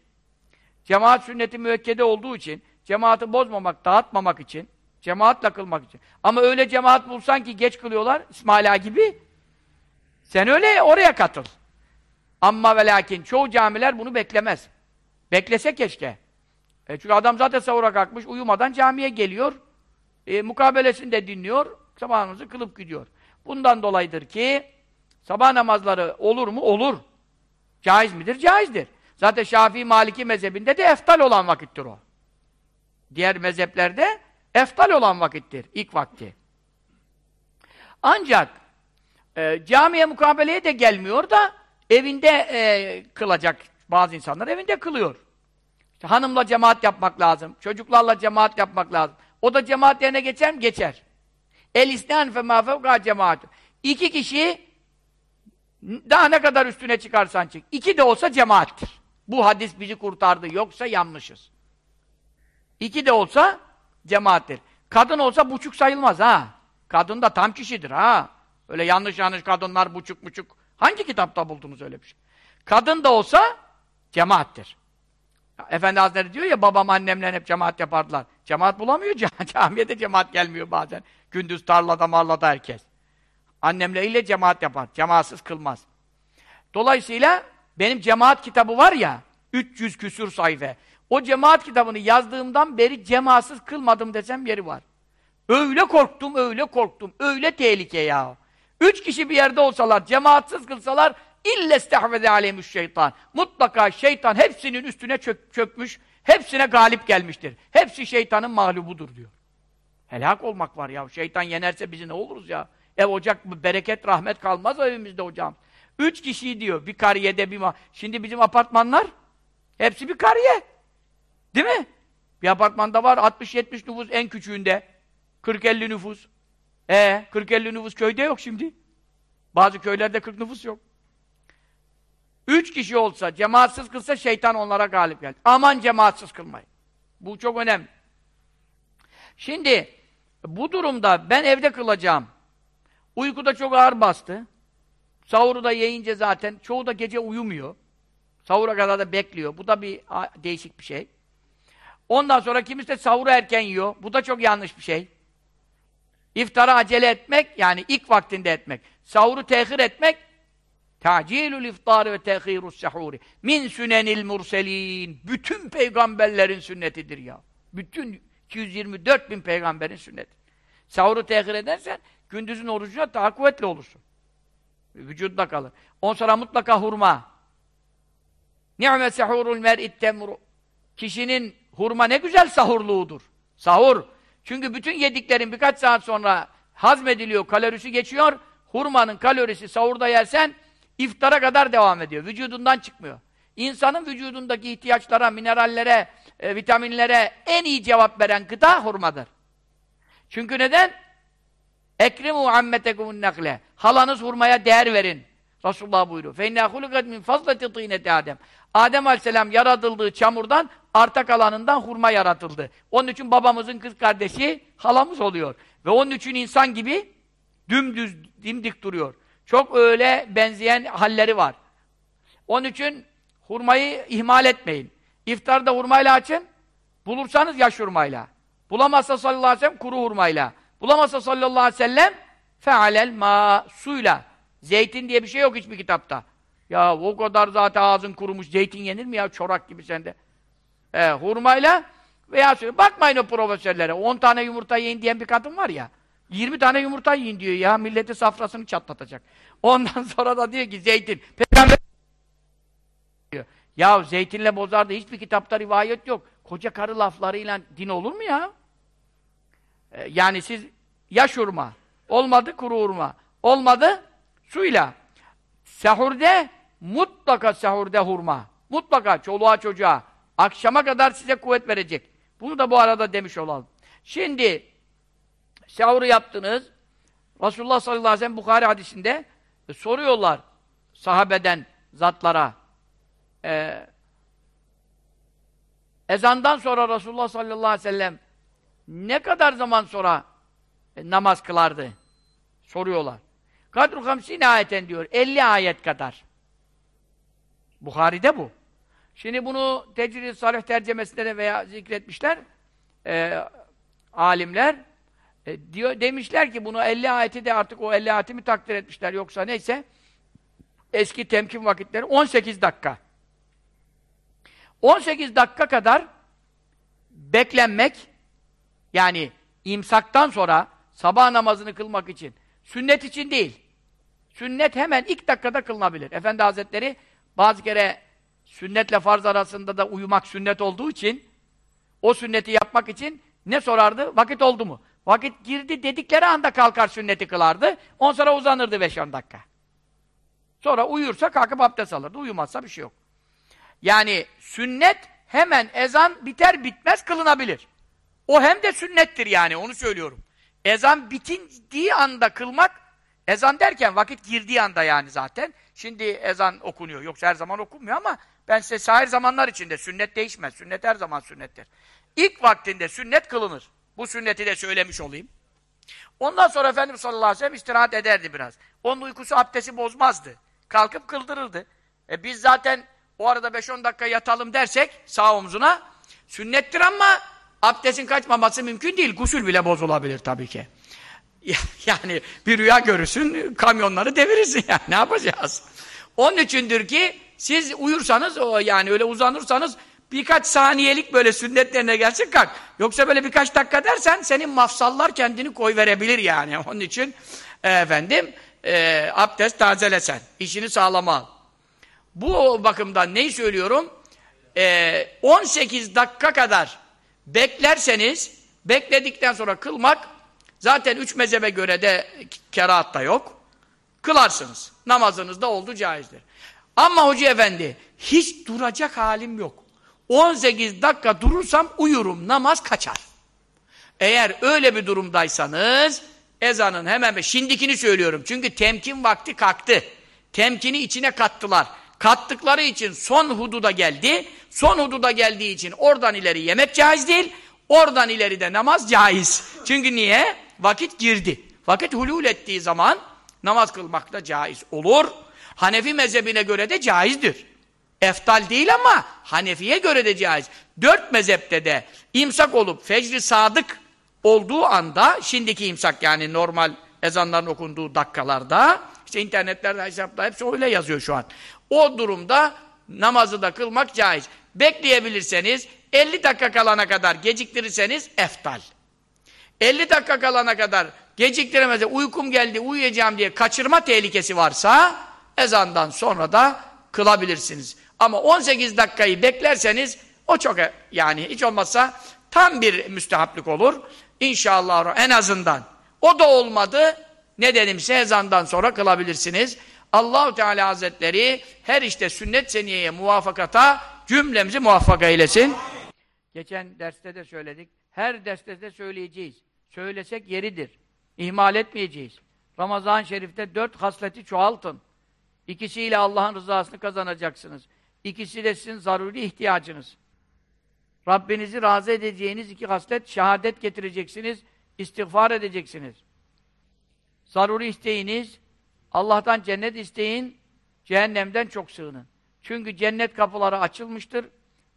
Cemaat sünneti müekkede olduğu için, cemaati bozmamak, dağıtmamak için, cemaatle kılmak için. Ama öyle cemaat bulsan ki geç kılıyorlar, İsmaila gibi, sen öyle oraya katıl. Amma ve lakin çoğu camiler bunu beklemez. Beklese keşke. E çünkü adam zaten sahura kalkmış, uyumadan camiye geliyor, e, mukabelesini de dinliyor, sabahınızı kılıp gidiyor. Bundan dolayıdır ki, sabah namazları olur mu? Olur. Caiz midir? Caizdir. Zaten Şafii Maliki mezhebinde de eftal olan vakittir o. Diğer mezheplerde eftal olan vakittir, ilk vakti. Ancak e, camiye mukabeleye de gelmiyor da evinde e, kılacak bazı insanlar evinde kılıyor. İşte hanımla cemaat yapmak lazım, çocuklarla cemaat yapmak lazım. O da cemaat yerine geçer mi? Geçer. El isnan fe ma fevka cemaat. İki kişi daha ne kadar üstüne çıkarsan çık. İki de olsa cemaattir. Bu hadis bizi kurtardı. Yoksa yanlışız. İki de olsa cemaattir. Kadın olsa buçuk sayılmaz ha. Kadın da tam kişidir ha. Öyle yanlış yanlış kadınlar buçuk buçuk. Hangi kitapta buldunuz öyle bir şey? Kadın da olsa cemaattir. Efendi Hazretleri diyor ya babam annemle hep cemaat yapardılar. Cemaat bulamıyor. Camiye de cemaat gelmiyor bazen. Gündüz tarlada marlada herkes. Annemle ile cemaat yapar. Cemaatsız kılmaz. Dolayısıyla benim cemaat kitabı var ya 300 küsür sayfa. O cemaat kitabını yazdığımdan beri cemaatsız kılmadım desem yeri var. Öyle korktum, öyle korktum. Öyle tehlike ya. Üç kişi bir yerde olsalar, cemaatsız kılsalar ille stehvede aleyhmüş şeytan. Mutlaka şeytan hepsinin üstüne çök, çökmüş, hepsine galip gelmiştir. Hepsi şeytanın mağlubudur diyor. Helak olmak var ya. Şeytan yenerse bizi ne oluruz ya? Ev ocak bereket rahmet kalmaz evimizde hocam. Üç kişi diyor bir kariyede bir Şimdi bizim apartmanlar hepsi bir kariye. Değil mi? Bir apartmanda var 60-70 nüfus en küçüğünde. 40-50 nüfus. E 40-50 nüfus köyde yok şimdi. Bazı köylerde 40 nüfus yok. Üç kişi olsa, cemaatsiz kılsa şeytan onlara galip geldi. Aman cemaatsiz kılmayın. Bu çok önemli. Şimdi bu durumda ben evde kılacağım. Uyku da çok ağır bastı. Sahuru da yiyince zaten çoğu da gece uyumuyor. Sahura kadar da bekliyor. Bu da bir değişik bir şey. Ondan sonra kimisi de sahuru erken yiyor. Bu da çok yanlış bir şey. İftara acele etmek, yani ilk vaktinde etmek. Sahuru tehir etmek, tacilül iftarı ve tehirus sahuri. Min sünenil murselin. Bütün peygamberlerin sünnetidir ya. Bütün 224 bin peygamberin sünneti. Sahuru tehir edersen, gündüzün orucuna daha kuvvetli olursun. Vücudda kalır. On sonra mutlaka hurma. Ni'me sehurul mer'it temru. Kişinin hurma ne güzel sahurluğudur. Sahur. Çünkü bütün yediklerin birkaç saat sonra hazmediliyor, kalorisi geçiyor. Hurmanın kalorisi sahurda yersen iftara kadar devam ediyor. Vücudundan çıkmıyor. İnsanın vücudundaki ihtiyaçlara, minerallere, e, vitaminlere en iyi cevap veren gıda hurmadır. Çünkü neden? Ekrimu ammetekumun nakle. Halanız hurmaya değer verin. Resulullah buyuruyor. Fe inna hulukat min fazlati tîneti Adem. Adem Aleyhisselam yaratıldığı çamurdan arta kalanından hurma yaratıldı. Onun için babamızın kız kardeşi halamız oluyor. Ve onun için insan gibi dümdüz, dimdik duruyor. Çok öyle benzeyen halleri var. Onun için hurmayı ihmal etmeyin. İftarda hurmayla açın. Bulursanız yaş hurmayla. Bulamazsa sallallahu aleyhi ve sellem kuru hurmayla. Bulamazsa sallallahu aleyhi ve sellem fealel ma suyla. Zeytin diye bir şey yok hiçbir kitapta. Ya o kadar zaten ağzın kurumuş. Zeytin yenir mi ya? Çorak gibi sende. E, hurmayla veya söyle. Bakmayın o profesörlere. 10 tane yumurta yiyin diyen bir kadın var ya. 20 tane yumurta yiyin diyor ya. Milleti safrasını çatlatacak. Ondan sonra da diyor ki zeytin. Peygamber diyor. Ya zeytinle bozardı. Hiçbir kitapta rivayet yok. Koca karı laflarıyla din olur mu ya? E, yani siz yaş hurma. Olmadı kuru hurma. Olmadı suyla. Sahurde mutlaka sahurde hurma. Mutlaka çoluğa çocuğa. Akşama kadar size kuvvet verecek. Bunu da bu arada demiş olalım. Şimdi sahuru yaptınız. Resulullah sallallahu aleyhi ve sellem Bukhari hadisinde e, soruyorlar sahabeden zatlara. E, ezandan sonra Resulullah sallallahu aleyhi ve sellem ne kadar zaman sonra e, namaz kılardı? Soruyorlar. Kadru hamsine ayeten diyor. 50 ayet kadar. Bukhari'de bu. Şimdi bunu Tecrid-i Salih tercemesinde de veya zikretmişler e, alimler e, diyor demişler ki bunu 50 ayeti de artık o 50 ayeti mi takdir etmişler yoksa neyse eski temkin vakitleri 18 dakika. 18 dakika kadar beklenmek yani imsaktan sonra sabah namazını kılmak için sünnet için değil. Sünnet hemen ilk dakikada kılınabilir. Efendi Hazretleri bazı kere sünnetle farz arasında da uyumak sünnet olduğu için o sünneti yapmak için ne sorardı? Vakit oldu mu? Vakit girdi dedikleri anda kalkar sünneti kılardı. On sonra uzanırdı 5-10 dakika. Sonra uyursa kalkıp abdest alırdı. Uyumazsa bir şey yok. Yani sünnet hemen ezan biter bitmez kılınabilir. O hem de sünnettir yani onu söylüyorum. Ezan bitindiği anda kılmak ezan derken vakit girdiği anda yani zaten. Şimdi ezan okunuyor. Yoksa her zaman okunmuyor ama ben size sahir zamanlar içinde sünnet değişmez. Sünnet her zaman sünnettir. İlk vaktinde sünnet kılınır. Bu sünneti de söylemiş olayım. Ondan sonra Efendimiz sallallahu aleyhi ve sellem istirahat ederdi biraz. Onun uykusu abdesti bozmazdı. Kalkıp kıldırırdı. E biz zaten o arada 5-10 dakika yatalım dersek sağ omzuna sünnettir ama abdestin kaçmaması mümkün değil. Gusül bile bozulabilir tabii ki. Yani bir rüya görürsün, kamyonları devirirsin yani. Ne yapacağız? Onun içindir ki siz uyursanız, o yani öyle uzanırsanız birkaç saniyelik böyle sünnetlerine gelsin kalk. Yoksa böyle birkaç dakika dersen senin mafsallar kendini koy verebilir yani. Onun için e, efendim e, abdest tazelesen. işini sağlama. Bu bakımdan neyi söylüyorum? E, 18 dakika kadar beklerseniz bekledikten sonra kılmak zaten üç mezhebe göre de kerahat da yok. Kılarsınız. Namazınız da oldu caizdir. Ama Hoca Efendi hiç duracak halim yok. 18 dakika durursam uyurum, namaz kaçar. Eğer öyle bir durumdaysanız ezanın hemen şimdikini söylüyorum. Çünkü temkin vakti kalktı. Temkini içine kattılar. Kattıkları için son hududa geldi. Son hududa geldiği için oradan ileri yemek caiz değil. Oradan ileri de namaz caiz. Çünkü niye? Vakit girdi. Vakit hulul ettiği zaman namaz kılmak da caiz olur. Hanefi mezhebine göre de caizdir. Eftal değil ama Hanefi'ye göre de caiz. Dört mezhepte de imsak olup fecri sadık olduğu anda, şimdiki imsak yani normal ezanların okunduğu dakikalarda, işte internetlerde, hesapta hepsi öyle yazıyor şu an. O durumda namazı da kılmak caiz. Bekleyebilirseniz 50 dakika kalana kadar geciktirirseniz eftal. 50 dakika kalana kadar geciktiremezse uykum geldi uyuyacağım diye kaçırma tehlikesi varsa ezandan sonra da kılabilirsiniz. Ama 18 dakikayı beklerseniz o çok yani hiç olmazsa tam bir müstehaplık olur. İnşallah en azından. O da olmadı. Ne dedimse ezandan sonra kılabilirsiniz. Allahu Teala Hazretleri her işte sünnet seniyeye muvafakata cümlemizi muvaffak eylesin. Geçen derste de söyledik. Her derste de söyleyeceğiz. Söylesek yeridir. İhmal etmeyeceğiz. Ramazan-ı Şerif'te dört hasleti çoğaltın. İkisiyle Allah'ın rızasını kazanacaksınız. İkisi de sizin zaruri ihtiyacınız. Rabbinizi razı edeceğiniz iki haslet, şehadet getireceksiniz, istiğfar edeceksiniz. Zaruri isteğiniz, Allah'tan cennet isteyin, cehennemden çok sığının. Çünkü cennet kapıları açılmıştır,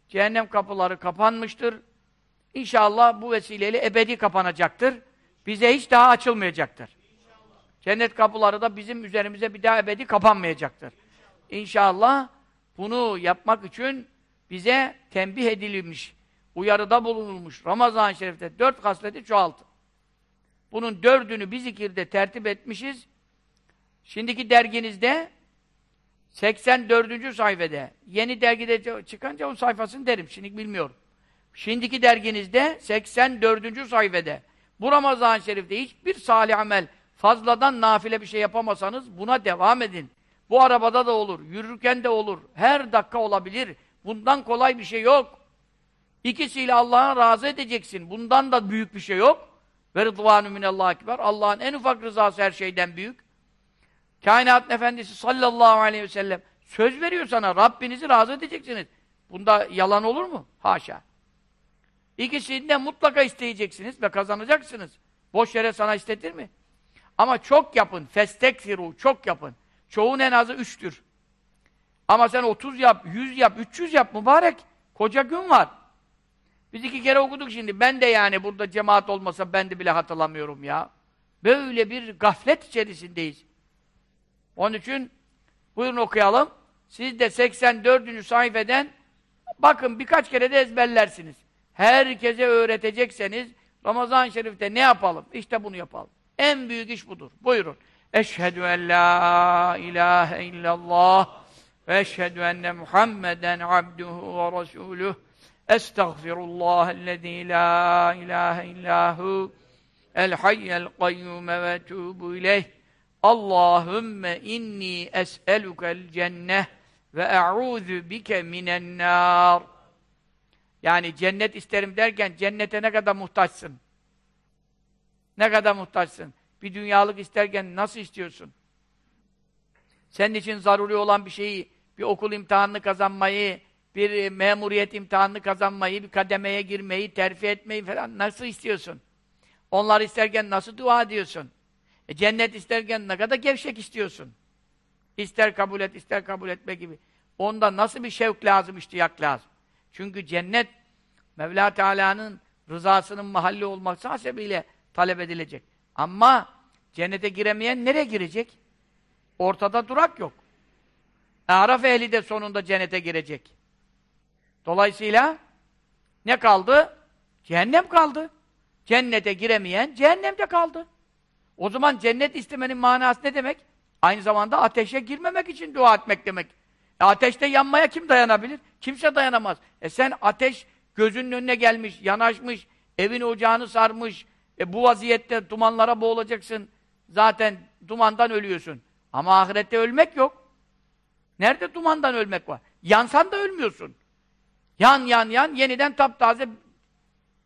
cehennem kapıları kapanmıştır. İnşallah bu vesileyle ebedi kapanacaktır. Bize hiç daha açılmayacaktır. Cennet kapıları da bizim üzerimize bir daha ebedi kapanmayacaktır. İnşallah bunu yapmak için bize tembih edilmiş, uyarıda bulunulmuş. Ramazan-ı Şerif'te dört hasleti çoğaltın. Bunun dördünü bir zikirde tertip etmişiz. Şimdiki derginizde 84. sayfede yeni dergide çıkınca o sayfasını derim. Şimdi bilmiyorum. Şimdiki derginizde 84. sayfede bu Ramazan-ı Şerif'te hiçbir salih amel fazladan nafile bir şey yapamasanız buna devam edin. Bu arabada da olur, yürürken de olur, her dakika olabilir. Bundan kolay bir şey yok. İkisiyle Allah'ı razı edeceksin. Bundan da büyük bir şey yok. Ve rıdvanu minallah ekber. Allah'ın en ufak rızası her şeyden büyük. Kainat Efendisi sallallahu aleyhi ve sellem söz veriyor sana. Rabbinizi razı edeceksiniz. Bunda yalan olur mu? Haşa. İkisinden mutlaka isteyeceksiniz ve kazanacaksınız. Boş yere sana istetir mi? Ama çok yapın. Festekfiru. Çok yapın. Çoğun en azı üçtür. Ama sen 30 yap, 100 yap, 300 yap mübarek. Koca gün var. Biz iki kere okuduk şimdi. Ben de yani burada cemaat olmasa ben de bile hatırlamıyorum ya. Böyle bir gaflet içerisindeyiz. Onun için buyurun okuyalım. Siz de 84. sayfeden bakın birkaç kere de ezberlersiniz. Herkese öğretecekseniz Ramazan-ı Şerif'te ne yapalım? İşte bunu yapalım. En büyük iş budur. Buyurun. Eşhedü en la ilahe illallah ve eşhedü enne Muhammeden abduhu ve resuluh. Estağfirullahellezî la ilahe illahu el hayyel kayyume ve tuğbu ileyh. Allahümme inni es'elukel cenneh ve e'udhu bike minen nar. Yani cennet isterim derken cennete ne kadar muhtaçsın? Ne kadar muhtaçsın? Bir dünyalık isterken nasıl istiyorsun? Senin için zaruri olan bir şeyi, bir okul imtihanını kazanmayı, bir memuriyet imtihanını kazanmayı, bir kademeye girmeyi, terfi etmeyi falan nasıl istiyorsun? Onlar isterken nasıl dua ediyorsun? E, cennet isterken ne kadar gevşek istiyorsun? İster kabul et, ister kabul etme gibi. Onda nasıl bir şevk lazım, iştiyak lazım? Çünkü cennet, Mevla Teala'nın rızasının mahalli olması hasebiyle talep edilecek. Ama cennete giremeyen nereye girecek? Ortada durak yok. Araf ehli de sonunda cennete girecek. Dolayısıyla ne kaldı? Cehennem kaldı. Cennete giremeyen cehennemde kaldı. O zaman cennet istemenin manası ne demek? Aynı zamanda ateşe girmemek için dua etmek demek. E ateşte yanmaya kim dayanabilir? Kimse dayanamaz. E sen ateş gözünün önüne gelmiş, yanaşmış, evin ocağını sarmış, e bu vaziyette dumanlara boğulacaksın. Zaten dumandan ölüyorsun. Ama ahirette ölmek yok. Nerede dumandan ölmek var? Yansan da ölmüyorsun. Yan yan yan yeniden taptaze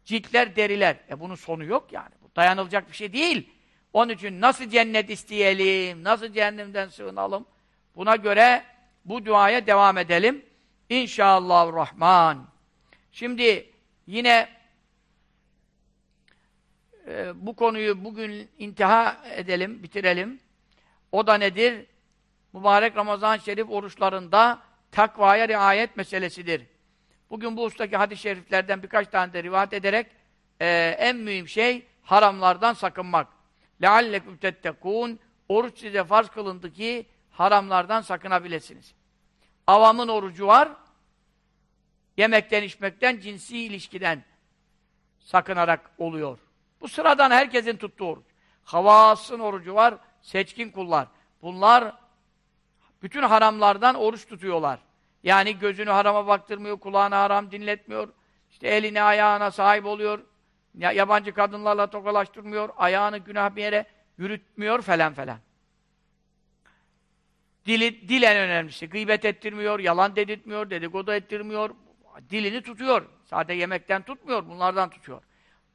ciltler, deriler. E bunun sonu yok yani. Bu dayanılacak bir şey değil. Onun için nasıl cennet isteyelim, nasıl cehennemden sığınalım? Buna göre bu duaya devam edelim. İnşallah Rahman. Şimdi yine e, bu konuyu bugün intiha edelim, bitirelim. O da nedir? Mübarek Ramazan-ı Şerif oruçlarında takvaya riayet meselesidir. Bugün bu ustaki hadis-i şeriflerden birkaç tane de rivayet ederek e, en mühim şey haramlardan sakınmak. لَعَلَّكُمْ تَتَّقُونَ Oruç size farz kılındı ki haramlardan sakınabilirsiniz. Avamın orucu var, yemekten, içmekten, cinsi ilişkiden sakınarak oluyor. Bu sıradan herkesin tuttuğu oruç. Havasın orucu var, seçkin kullar. Bunlar bütün haramlardan oruç tutuyorlar. Yani gözünü harama baktırmıyor, kulağına haram dinletmiyor, işte eline ayağına sahip oluyor, yabancı kadınlarla tokalaştırmıyor, ayağını günah bir yere yürütmüyor falan falan. Dili, dil en önemlisi. Gıybet ettirmiyor, yalan dedirtmiyor, dedikodu ettirmiyor. Dilini tutuyor. Sadece yemekten tutmuyor, bunlardan tutuyor.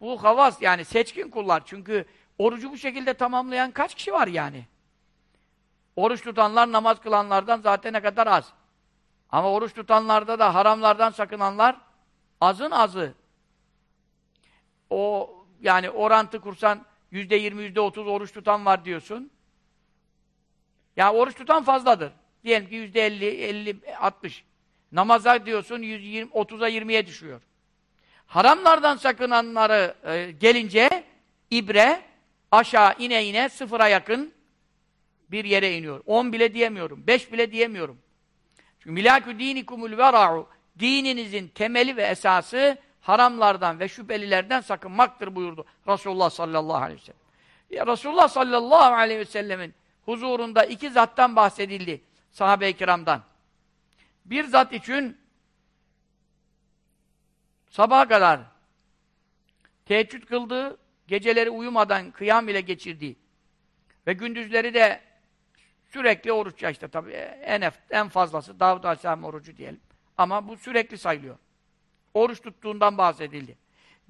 Bu havas yani seçkin kullar. Çünkü orucu bu şekilde tamamlayan kaç kişi var yani? Oruç tutanlar, namaz kılanlardan zaten ne kadar az. Ama oruç tutanlarda da haramlardan sakınanlar azın azı. O yani orantı kursan yüzde yirmi, yüzde otuz oruç tutan var diyorsun. Ya oruç tutan fazladır. Diyelim ki yüzde elli, elli, altmış. Namaza diyorsun yüz yirmi, otuza yirmiye düşüyor. Haramlardan sakınanları e, gelince ibre aşağı ine ine sıfıra yakın bir yere iniyor. On bile diyemiyorum. Beş bile diyemiyorum. Çünkü milâkü dînikumul vera'u dininizin temeli ve esası haramlardan ve şüphelilerden sakınmaktır buyurdu Resulullah sallallahu aleyhi ve sellem. Ya Resulullah sallallahu aleyhi ve sellemin huzurunda iki zattan bahsedildi sahabe-i kiramdan. Bir zat için sabaha kadar teheccüd kıldığı, geceleri uyumadan kıyam ile geçirdiği ve gündüzleri de sürekli oruç ya işte tabii en, en fazlası Davud Aleyhisselam orucu diyelim. Ama bu sürekli sayılıyor. Oruç tuttuğundan bahsedildi.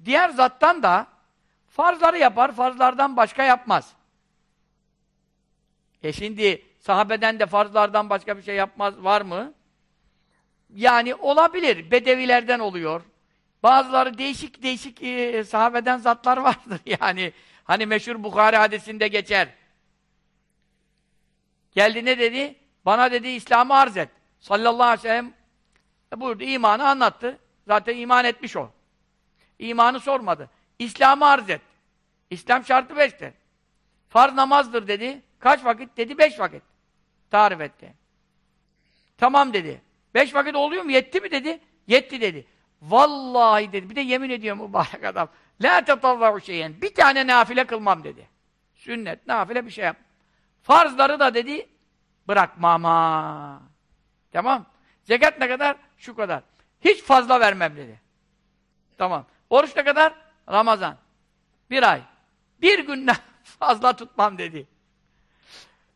Diğer zattan da Farzları yapar, farzlardan başka yapmaz. E şimdi sahabeden de farzlardan başka bir şey yapmaz var mı? Yani olabilir. Bedevilerden oluyor. Bazıları değişik değişik e, sahabeden zatlar vardır yani. Hani meşhur Bukhari hadisinde geçer. Geldi ne dedi? Bana dedi İslam'ı arz et. Sallallahu aleyhi ve sellem e, buyurdu. imanı anlattı. Zaten iman etmiş o. İmanı sormadı. İslam'ı arz et. İslam şartı beştir. Farz namazdır dedi. Kaç vakit? Dedi beş vakit. Tarif etti. Tamam dedi. Beş vakit oluyor mu? Yetti mi dedi. Yetti dedi. Vallahi dedi. Bir de yemin ediyorum mübarek adam. La tetavvahu şeyen. Bir tane nafile kılmam dedi. Sünnet, nafile bir şey yap. Farzları da dedi bırakmama. Tamam. Zekat ne kadar? Şu kadar. Hiç fazla vermem dedi. Tamam. Oruç ne kadar? Ramazan. Bir ay. Bir günden fazla tutmam dedi.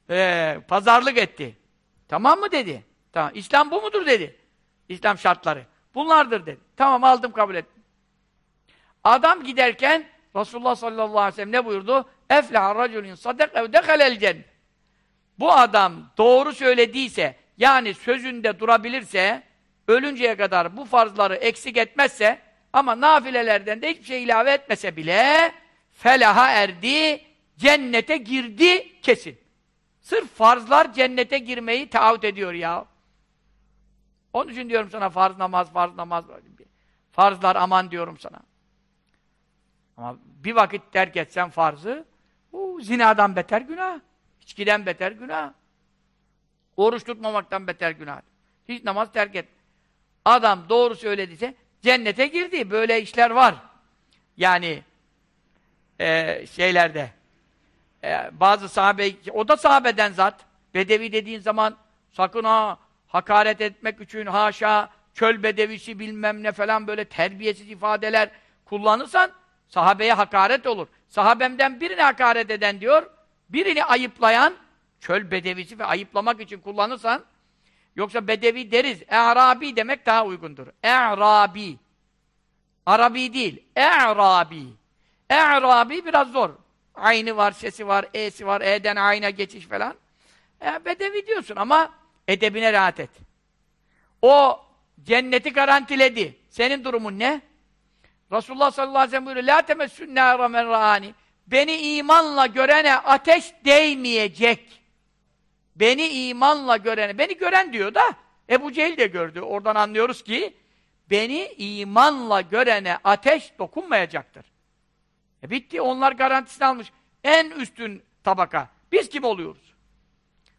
Ee, pazarlık etti. Tamam mı dedi. Tamam. İslam bu mudur dedi. İslam şartları. Bunlardır dedi. Tamam aldım kabul ettim. Adam giderken Resulullah sallallahu aleyhi ve sellem ne buyurdu? Eflaha raculun sadak ev dehalel cennet. Bu adam doğru söylediyse, yani sözünde durabilirse, ölünceye kadar bu farzları eksik etmezse, ama nafilelerden de hiçbir şey ilave etmese bile, felaha erdi, cennete girdi kesin. Sırf farzlar cennete girmeyi taahhüt ediyor ya. Onun için diyorum sana farz namaz, farz namaz. Farzlar aman diyorum sana. Ama bir vakit terk etsen farzı, uu, zinadan beter günah. İçkiden beter günah. Oruç tutmamaktan beter günah. Hiç namaz terk et. Adam doğru söylediyse cennete girdi. Böyle işler var. Yani e, şeylerde e, bazı sahabe, o da sahabeden zat. Bedevi dediğin zaman sakın ha hakaret etmek için haşa çöl bedevisi bilmem ne falan böyle terbiyesiz ifadeler kullanırsan sahabeye hakaret olur. Sahabemden birine hakaret eden diyor birini ayıplayan, çöl bedevisi ve ayıplamak için kullanırsan, yoksa bedevi deriz, e'rabi demek daha uygundur. E'rabi. Arabi değil, e'rabi. E'rabi biraz zor. Aynı var, sesi var, e'si var, e'den ayna geçiş falan. E, bedevi diyorsun ama edebine rahat et. O cenneti garantiledi. Senin durumun ne? Resulullah sallallahu aleyhi ve sellem buyuruyor, La temessün nâra. Beni imanla görene ateş değmeyecek. Beni imanla görene, beni gören diyor da, Ebu Cehil de gördü. Oradan anlıyoruz ki, beni imanla görene ateş dokunmayacaktır. E bitti, onlar garantisini almış. En üstün tabaka. Biz kim oluyoruz?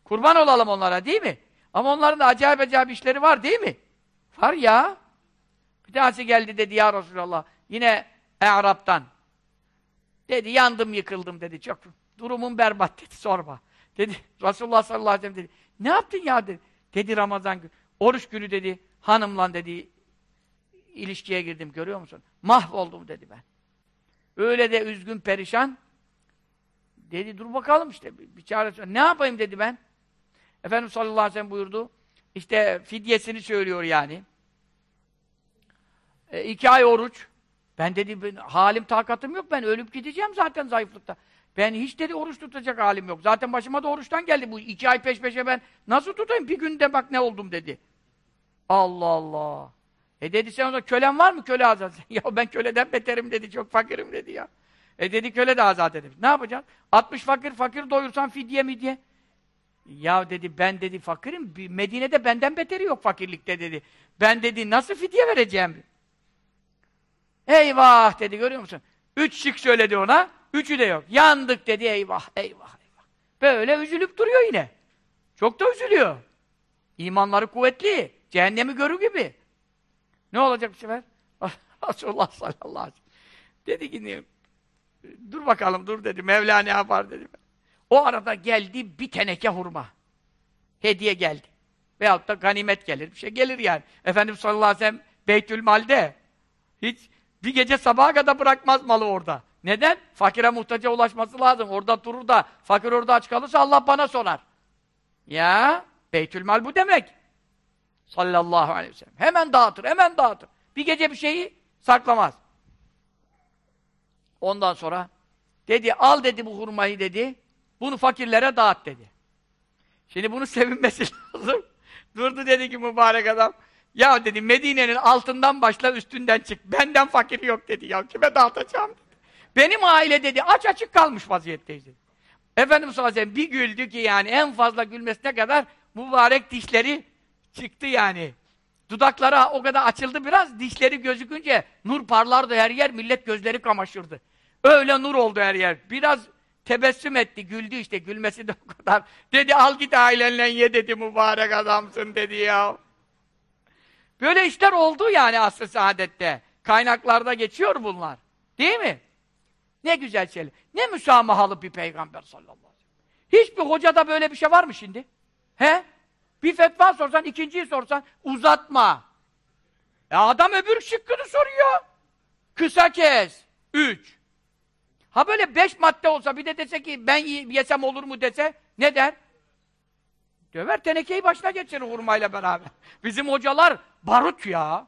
Kurban olalım onlara değil mi? Ama onların da acayip acayip işleri var değil mi? Var ya. Bir tanesi geldi dedi ya Resulallah. Yine Arap'tan. Dedi yandım yıkıldım dedi. Çok durumum berbat dedi sorma. Dedi Resulullah sallallahu aleyhi ve sellem dedi. Ne yaptın ya dedi. Dedi Ramazan günü. Oruç günü dedi. Hanımla dedi ilişkiye girdim görüyor musun? Mahvoldum dedi ben. Öyle de üzgün perişan. Dedi dur bakalım işte bir, bir çare Ne yapayım dedi ben. Efendimiz sallallahu aleyhi ve sellem buyurdu. İşte fidyesini söylüyor yani. E, iki ay oruç. Ben dedi ben, halim takatım yok ben ölüp gideceğim zaten zayıflıkta. Ben hiç dedi oruç tutacak halim yok. Zaten başıma da oruçtan geldi bu iki ay peş peşe ben nasıl tutayım bir günde bak ne oldum dedi. Allah Allah. E dedi sen o zaman kölen var mı köle azat? ya ben köleden beterim dedi çok fakirim dedi ya. E dedi köle de azat edin. Ne yapacaksın? 60 fakir fakir doyursan fidye mi diye. Ya dedi ben dedi fakirim. Medine'de benden beteri yok fakirlikte dedi. Ben dedi nasıl fidye vereceğim? Eyvah dedi görüyor musun? Üç şık söyledi ona. Üçü de yok. Yandık dedi eyvah eyvah eyvah. Böyle üzülüp duruyor yine. Çok da üzülüyor. İmanları kuvvetli. Cehennemi görür gibi. Ne olacak bu sefer? Resulullah sallallahu aleyhi ve sellem. Dedi ki dur bakalım dur dedi. Mevla ne yapar dedi. O arada geldi bir teneke hurma. Hediye geldi. Veyahut da ganimet gelir. Bir şey gelir yani. Efendimiz sallallahu aleyhi ve sellem Beytül Mal'de hiç bir gece sabaha kadar bırakmaz malı orada. Neden? Fakire muhtaca ulaşması lazım. Orada durur da fakir orada aç kalırsa Allah bana sorar. Ya Beytülmal bu demek. Sallallahu aleyhi ve sellem. Hemen dağıtır, hemen dağıtır. Bir gece bir şeyi saklamaz. Ondan sonra dedi al dedi bu hurmayı dedi. Bunu fakirlere dağıt dedi. Şimdi bunu sevinmesi lazım. Durdu dedi ki mübarek adam. Ya dedi Medine'nin altından başla üstünden çık. Benden fakir yok dedi. Ya kime dağıtacağım dedi. Benim aile dedi aç açık kalmış vaziyetteyiz dedi. Efendimiz sallallahu aleyhi ve sellem bir güldü ki yani en fazla gülmesine kadar mübarek dişleri çıktı yani. Dudakları o kadar açıldı biraz, dişleri gözükünce nur parlardı her yer, millet gözleri kamaşırdı. Öyle nur oldu her yer. Biraz tebessüm etti, güldü işte, gülmesi de o kadar. Dedi al git ailenle ye dedi, mübarek adamsın dedi ya. Böyle işler oldu yani asr-ı saadette. Kaynaklarda geçiyor bunlar. Değil mi? Ne güzel şeyler. Ne müsamahalı bir peygamber sallallahu aleyhi ve sellem. Hiçbir hocada böyle bir şey var mı şimdi? He? Bir fetva sorsan, ikinciyi sorsan uzatma. E adam öbür şıkkını soruyor. Kısa kes. Üç. Ha böyle beş madde olsa bir de dese ki ben yesem olur mu dese ne der? Döver tenekeyi başına geçirir hurmayla beraber. Bizim hocalar barut ya.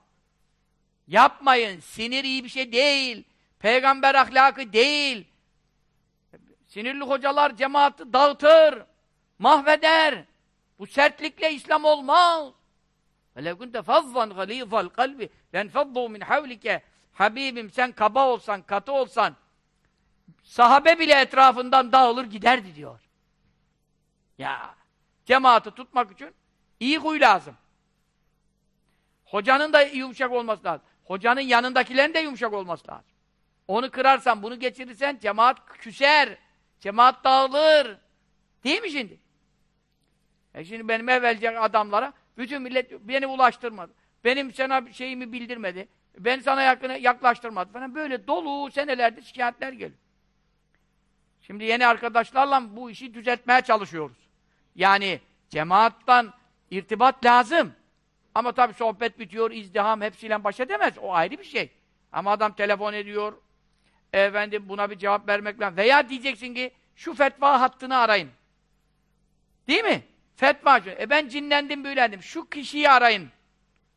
Yapmayın. Sinir iyi bir şey değil. Peygamber ahlakı değil. Sinirli hocalar cemaati dağıtır, mahveder. Bu sertlikle İslam olmaz. وَلَوْ كُنْتَ فَضَّنْ غَلِيظَ الْقَلْبِ لَنْفَضُّوا مِنْ حَوْلِكَ Habibim sen kaba olsan, katı olsan, sahabe bile etrafından dağılır giderdi diyor. Ya, cemaati tutmak için iyi huy lazım. Hocanın da yumuşak olması lazım. Hocanın yanındakilerin de yumuşak olması lazım. Onu kırarsan, bunu geçirirsen cemaat küser. Cemaat dağılır. Değil mi şimdi? E şimdi benim evvelce adamlara bütün millet beni ulaştırmadı. Benim sana şeyimi bildirmedi. Ben sana yakını yaklaştırmadı falan. Böyle dolu senelerde şikayetler geliyor. Şimdi yeni arkadaşlarla bu işi düzeltmeye çalışıyoruz. Yani cemaattan irtibat lazım. Ama tabii sohbet bitiyor, izdiham hepsiyle baş edemez. O ayrı bir şey. Ama adam telefon ediyor, efendim buna bir cevap vermek lazım. Veya diyeceksin ki şu fetva hattını arayın. Değil mi? Fetva. E ben cinlendim, büyülendim. Şu kişiyi arayın.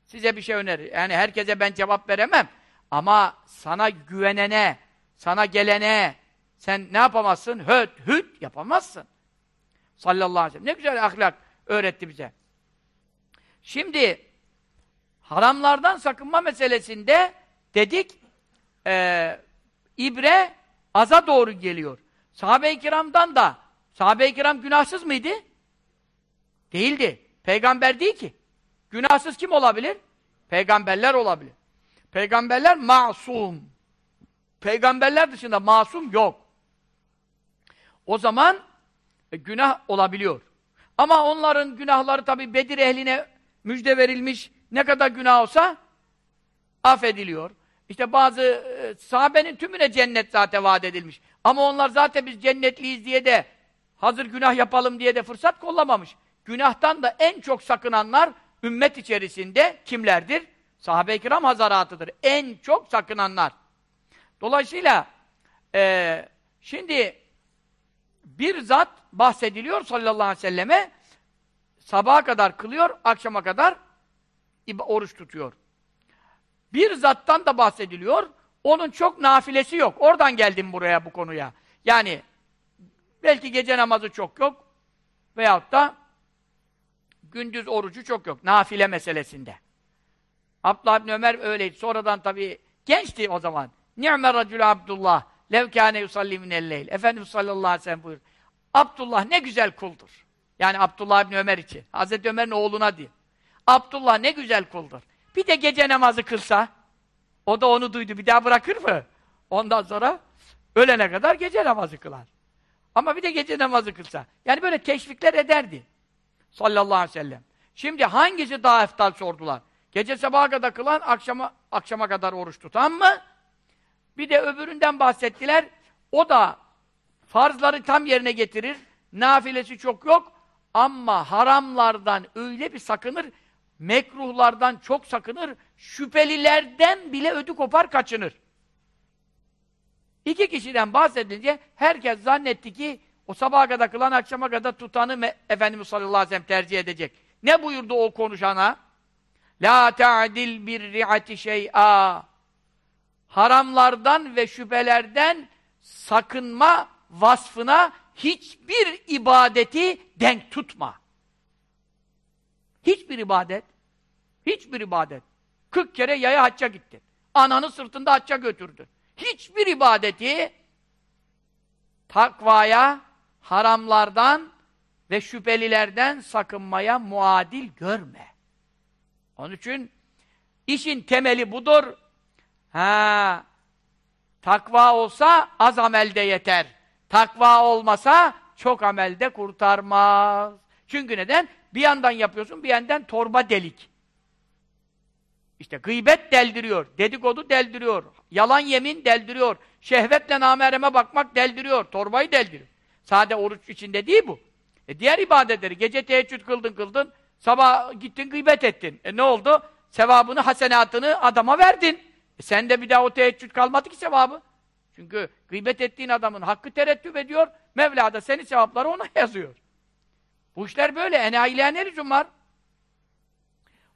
Size bir şey önerir. Yani herkese ben cevap veremem. Ama sana güvenene, sana gelene sen ne yapamazsın? Höt, hüt yapamazsın. Sallallahu aleyhi ve sellem. Ne güzel ahlak öğretti bize. Şimdi haramlardan sakınma meselesinde dedik e, ibre aza doğru geliyor. Sahabe-i kiramdan da sahabe-i kiram günahsız mıydı? Değildi. Peygamber değil ki. Günahsız kim olabilir? Peygamberler olabilir. Peygamberler masum. Peygamberler dışında masum yok. O zaman e, günah olabiliyor. Ama onların günahları tabi Bedir ehline müjde verilmiş. Ne kadar günah olsa affediliyor. İşte bazı e, sahabenin tümüne cennet zaten vaat edilmiş. Ama onlar zaten biz cennetliyiz diye de hazır günah yapalım diye de fırsat kollamamış. Günahtan da en çok sakınanlar ümmet içerisinde kimlerdir? Sahabe-i kiram hazaratıdır. En çok sakınanlar. Dolayısıyla e, şimdi bir zat bahsediliyor sallallahu aleyhi ve selleme sabaha kadar kılıyor, akşama kadar oruç tutuyor. Bir zattan da bahsediliyor, onun çok nafilesi yok. Oradan geldim buraya bu konuya. Yani belki gece namazı çok yok veyahut da gündüz orucu çok yok. Nafile meselesinde. Abdullah ibn Ömer öyleydi. Sonradan tabii gençti o zaman. Ni'me racülü Abdullah lev kâne yusalli minelleyl. Efendimiz sallallahu aleyhi ve sellem buyur. Abdullah ne güzel kuldur. Yani Abdullah ibn Ömer için. Hazreti Ömer'in oğluna diye. Abdullah ne güzel kuldur. Bir de gece namazı kılsa, o da onu duydu, bir daha bırakır mı? Ondan sonra ölene kadar gece namazı kılar. Ama bir de gece namazı kılsa. Yani böyle teşvikler ederdi. Sallallahu aleyhi ve sellem. Şimdi hangisi daha eftal sordular? Gece sabaha kadar kılan, akşama, akşama kadar oruç tutan mı? Bir de öbüründen bahsettiler. O da farzları tam yerine getirir. Nafilesi çok yok. Ama haramlardan öyle bir sakınır, mekruhlardan çok sakınır, şüphelilerden bile ödü kopar kaçınır. İki kişiden bahsedince herkes zannetti ki o sabaha kadar kılan akşama kadar tutanı Efendimiz sallallahu aleyhi ve sellem tercih edecek. Ne buyurdu o konuşana? La ta'dil bir ri'ati şey'a haramlardan ve şüphelerden sakınma vasfına hiçbir ibadeti denk tutma. Hiçbir ibadet, hiçbir ibadet. 40 kere yaya hacca gittin. Ananı sırtında hacca götürdün. Hiçbir ibadeti takvaya, haramlardan ve şüphelilerden sakınmaya muadil görme. Onun için işin temeli budur. Ha, takva olsa az amelde yeter. Takva olmasa çok amelde kurtarmaz. Çünkü neden? Bir yandan yapıyorsun, bir yandan torba delik. İşte gıybet deldiriyor, dedikodu deldiriyor, yalan yemin deldiriyor, şehvetle namereme bakmak deldiriyor, torbayı deldiriyor. Sade oruç içinde değil bu. E diğer ibadetleri, gece teheccüd kıldın kıldın, sabah gittin gıybet ettin. E ne oldu? Sevabını, hasenatını adama verdin. E sen de bir daha o teheccüd kalmadı ki sevabı. Çünkü gıybet ettiğin adamın hakkı terettüp ediyor, Mevla da senin sevapları ona yazıyor. Bu işler böyle, enayiliğe ne lüzum var?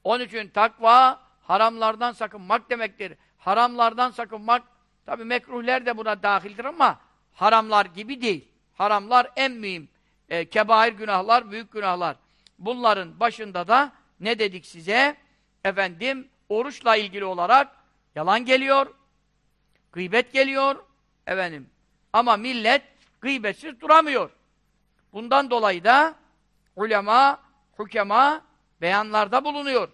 Onun için takva, haramlardan sakınmak demektir. Haramlardan sakınmak, tabi mekruhler de buna dahildir ama haramlar gibi değil. Haramlar en mühim. E, kebair günahlar, büyük günahlar. Bunların başında da ne dedik size? Efendim, oruçla ilgili olarak yalan geliyor, gıybet geliyor, efendim. Ama millet gıybetsiz duramıyor. Bundan dolayı da ulema, hukema beyanlarda bulunuyor.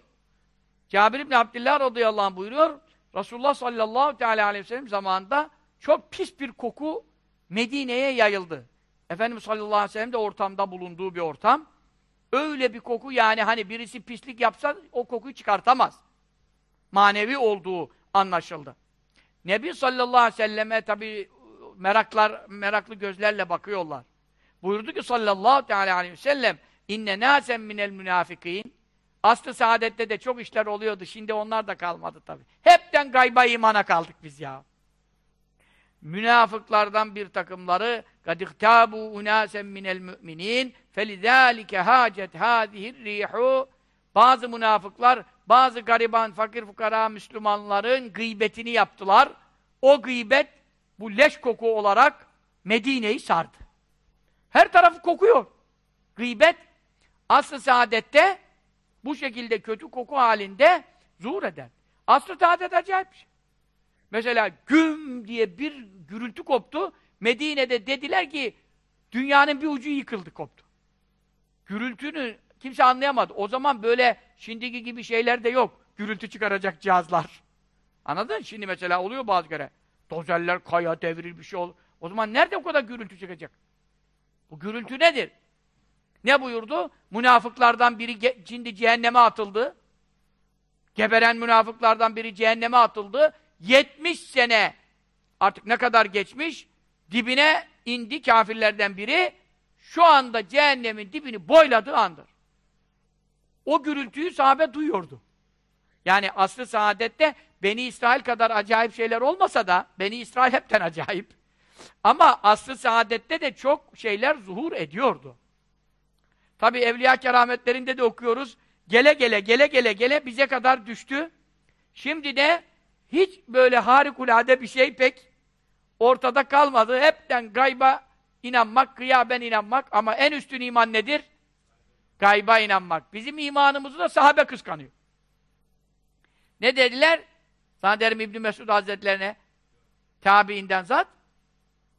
Cabir İbni Abdillah radıyallahu anh buyuruyor, Resulullah sallallahu teala aleyhi ve sellem zamanında çok pis bir koku Medine'ye yayıldı. Efendimiz sallallahu aleyhi ve sellem de ortamda bulunduğu bir ortam. Öyle bir koku yani hani birisi pislik yapsa o kokuyu çıkartamaz. Manevi olduğu anlaşıldı. Nebi sallallahu aleyhi ve selleme tabi meraklar, meraklı gözlerle bakıyorlar. Buyurdu ki sallallahu teala aleyhi ve sellem inne nâsen minel münafikîn Aslı saadette de çok işler oluyordu. Şimdi onlar da kalmadı tabi. Hepten gayba imana kaldık biz ya. Münafıklardan bir takımları قَدْ اِخْتَابُوا اُنَاسًا مِنَ الْمُؤْمِنِينَ فَلِذَٰلِكَ هَاجَتْ هَذِهِ الرِّيحُ Bazı münafıklar, bazı gariban, fakir fukara Müslümanların gıybetini yaptılar. O gıybet, bu leş koku olarak Medine'yi sardı. Her tarafı kokuyor. Gıybet, aslı saadette bu şekilde kötü koku halinde zuhur eder. Aslı saadet acayip bir şey. Mesela güm diye bir gürültü koptu. Medine'de dediler ki dünyanın bir ucu yıkıldı koptu. Gürültünü kimse anlayamadı. O zaman böyle şimdiki gibi şeyler de yok. Gürültü çıkaracak cihazlar. Anladın? Şimdi mesela oluyor bazı kere. Dozeller kaya devrir bir şey olur. O zaman nerede o kadar gürültü çıkacak? Bu gürültü nedir? Ne buyurdu? Münafıklardan biri şimdi cehenneme atıldı. Geberen münafıklardan biri cehenneme atıldı. 70 sene artık ne kadar geçmiş dibine indi kafirlerden biri şu anda cehennemin dibini boyladığı andır. O gürültüyü sahabe duyuyordu. Yani aslı saadette Beni İsrail kadar acayip şeyler olmasa da Beni İsrail hepten acayip. Ama aslı saadette de çok şeyler zuhur ediyordu. Tabi Evliya kerametlerinde de okuyoruz. Gele gele gele gele gele bize kadar düştü. Şimdi de hiç böyle harikulade bir şey pek ortada kalmadı. Hepten gayba inanmak, gıyaben inanmak ama en üstün iman nedir? Gayba inanmak. Bizim imanımızı da sahabe kıskanıyor. Ne dediler? Sana derim İbn Mesud Hazretlerine tabiinden zat.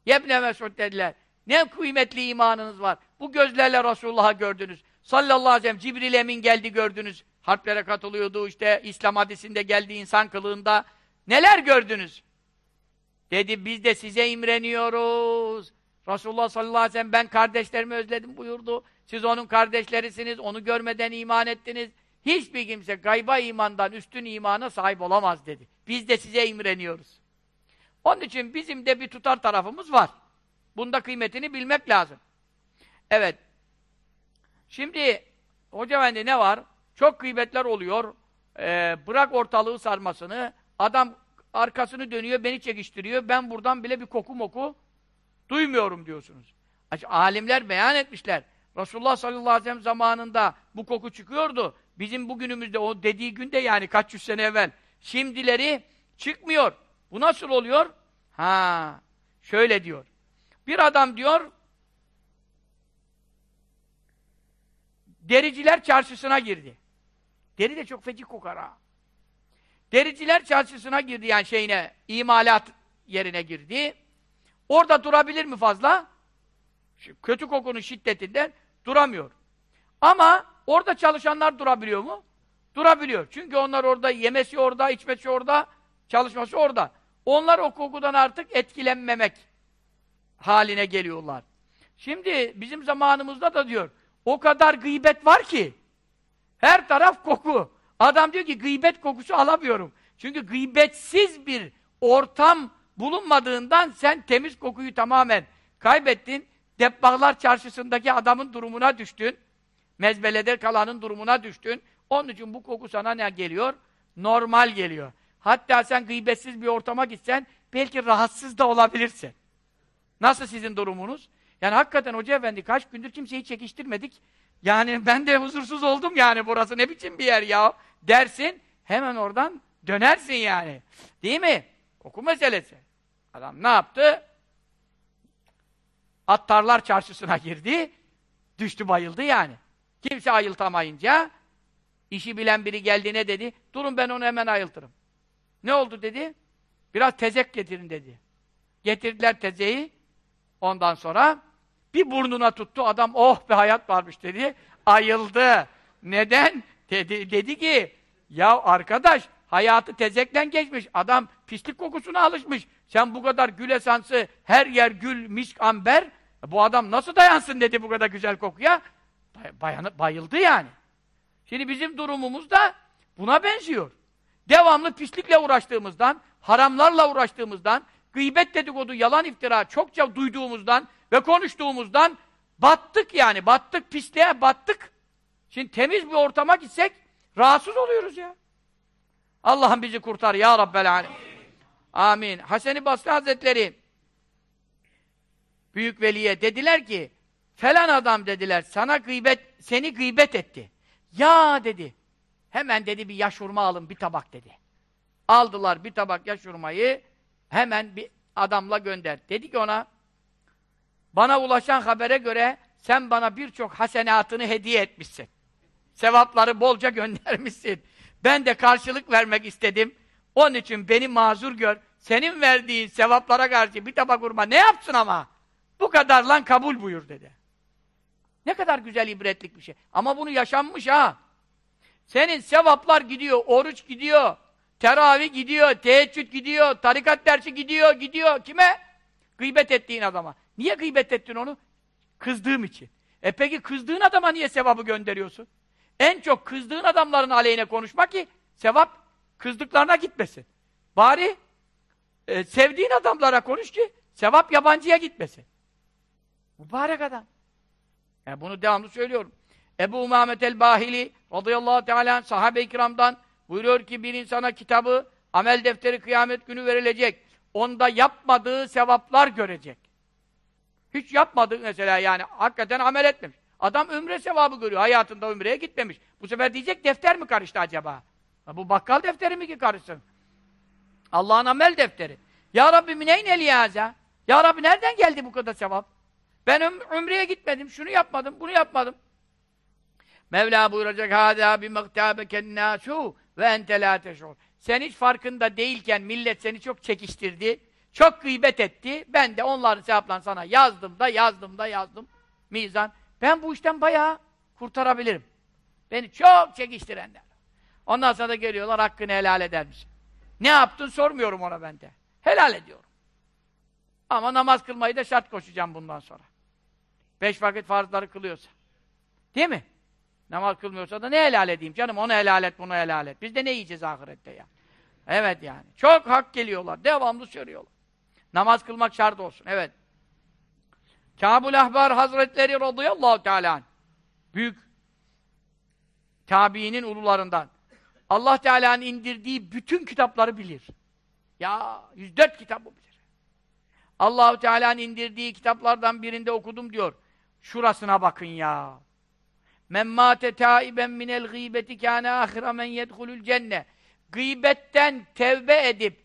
Yebne Mesud dediler. Ne kıymetli imanınız var. Bu gözlerle Resulullah'ı gördünüz. Sallallahu aleyhi ve sellem Cibril Emin geldi gördünüz. Harplere katılıyordu işte İslam hadisinde geldi insan kılığında. Neler gördünüz? Dedi biz de size imreniyoruz. Resulullah sallallahu aleyhi ve sellem ben kardeşlerimi özledim buyurdu. Siz onun kardeşlerisiniz, onu görmeden iman ettiniz. Hiçbir kimse gayba imandan üstün imana sahip olamaz dedi. Biz de size imreniyoruz. Onun için bizim de bir tutar tarafımız var. Bunda kıymetini bilmek lazım. Evet. Şimdi Hoca Efendi ne var? Çok kıymetler oluyor. Ee, bırak ortalığı sarmasını. Adam arkasını dönüyor, beni çekiştiriyor. Ben buradan bile bir koku moku duymuyorum diyorsunuz. Alimler beyan etmişler. Resulullah sallallahu aleyhi ve sellem zamanında bu koku çıkıyordu. Bizim bugünümüzde o dediği günde yani kaç yüz sene evvel şimdileri çıkmıyor. Bu nasıl oluyor? Ha, şöyle diyor. Bir adam diyor, dericiler çarşısına girdi. Deri de çok feci kokar ha. Dericiler çarşısına girdi yani şeyine, imalat yerine girdi. Orada durabilir mi fazla? Şu kötü kokunun şiddetinden duramıyor. Ama orada çalışanlar durabiliyor mu? Durabiliyor. Çünkü onlar orada, yemesi orada, içmesi orada, çalışması orada. Onlar o kokudan artık etkilenmemek haline geliyorlar. Şimdi bizim zamanımızda da diyor, o kadar gıybet var ki, her taraf koku. Adam diyor ki gıybet kokusu alamıyorum. Çünkü gıybetsiz bir ortam bulunmadığından sen temiz kokuyu tamamen kaybettin. Debbağlar çarşısındaki adamın durumuna düştün. Mezbelede kalanın durumuna düştün. Onun için bu koku sana ne geliyor? Normal geliyor. Hatta sen gıybetsiz bir ortama gitsen belki rahatsız da olabilirsin. Nasıl sizin durumunuz? Yani hakikaten Hoca Efendi kaç gündür kimseyi çekiştirmedik. Yani ben de huzursuz oldum yani burası ne biçim bir yer ya dersin. Hemen oradan dönersin yani. Değil mi? Koku meselesi. Adam ne yaptı? Attarlar çarşısına girdi. Düştü bayıldı yani. Kimse ayıltamayınca işi bilen biri geldi ne dedi? Durun ben onu hemen ayıltırım. Ne oldu dedi? Biraz tezek getirin dedi. Getirdiler tezeyi. Ondan sonra bir burnuna tuttu. Adam oh be hayat varmış dedi. Ayıldı. Neden? Dedi, dedi ki ya arkadaş hayatı tezekten geçmiş. Adam pislik kokusuna alışmış. Sen bu kadar gül esansı, her yer gül, misk, amber. Bu adam nasıl dayansın dedi bu kadar güzel kokuya. Bayanı, bayıldı yani. Şimdi bizim durumumuz da buna benziyor. Devamlı pislikle uğraştığımızdan, haramlarla uğraştığımızdan, gıybet dedikodu, yalan iftira çokça duyduğumuzdan ve konuştuğumuzdan battık yani. Battık, pisliğe battık. Şimdi temiz bir ortama gitsek rahatsız oluyoruz ya. Allah'ım bizi kurtar ya Rabbel Alem. Amin. Hasan-ı Basri Hazretleri büyük veliye dediler ki falan adam dediler sana gıybet seni gıybet etti. Ya dedi. Hemen dedi bir yaş hurma alın bir tabak dedi. Aldılar bir tabak yaş hurmayı hemen bir adamla gönder. Dedi ki ona bana ulaşan habere göre sen bana birçok hasenatını hediye etmişsin. Sevapları bolca göndermişsin. Ben de karşılık vermek istedim. Onun için beni mazur gör. Senin verdiğin sevaplara karşı bir tabak hurma ne yapsın ama? Bu kadar lan kabul buyur dedi. Ne kadar güzel ibretlik bir şey. Ama bunu yaşanmış ha. Senin sevaplar gidiyor, oruç gidiyor, teravih gidiyor, teheccüd gidiyor, tarikat dersi gidiyor, gidiyor. Kime? Gıybet ettiğin adama. Niye gıybet ettin onu? Kızdığım için. E peki kızdığın adama niye sevabı gönderiyorsun? En çok kızdığın adamların aleyhine konuşma ki sevap kızdıklarına gitmesin. Bari e, sevdiğin adamlara konuş ki sevap yabancıya gitmesin. Mübarek adam. Yani bunu devamlı söylüyorum. Ebu Muhammed el-Bahili radıyallahu teala sahabe-i kiramdan buyuruyor ki bir insana kitabı, amel defteri kıyamet günü verilecek. Onda yapmadığı sevaplar görecek. Hiç yapmadığı mesela yani hakikaten amel etmemiş. Adam ömre sevabı görüyor. Hayatında ömreye gitmemiş. Bu sefer diyecek defter mi karıştı acaba? bu bakkal defteri mi ki karışsın? Allah'ın amel defteri. Ya Rabbi mineyn eliyaza? Ya Rabbi nereden geldi bu kadar sevap? Ben öm gitmedim, şunu yapmadım, bunu yapmadım. Mevla buyuracak hâdâ bimektabeken nâsû ve ente lâ. Sen hiç farkında değilken millet seni çok çekiştirdi, çok gıybet etti. Ben de onların sevaplarını sana yazdım da yazdım da yazdım. Mizan. Ben bu işten bayağı kurtarabilirim. Beni çok çekiştirenler. Ondan sonra da geliyorlar hakkını helal eder misin? Ne yaptın sormuyorum ona bende. Helal ediyorum. Ama namaz kılmayı da şart koşacağım bundan sonra. Beş vakit farzları kılıyorsa. Değil mi? Namaz kılmıyorsa da ne helal edeyim canım? Onu helal et, bunu helal et. Biz de ne yiyeceğiz ahirette ya? Evet yani. Çok hak geliyorlar. Devamlı söylüyorlar. Namaz kılmak şart olsun. Evet. Kâbul Ahbar Hazretleri radıyallahu teala büyük tabiinin ulularından Allah Teala'nın indirdiği bütün kitapları bilir. Ya 104 kitabı bilir. Allahu Teala'nın indirdiği kitaplardan birinde okudum diyor. Şurasına bakın ya. Men mâte minel gîbeti kâne âhira men yedhulul cenne. Gıybetten tevbe edip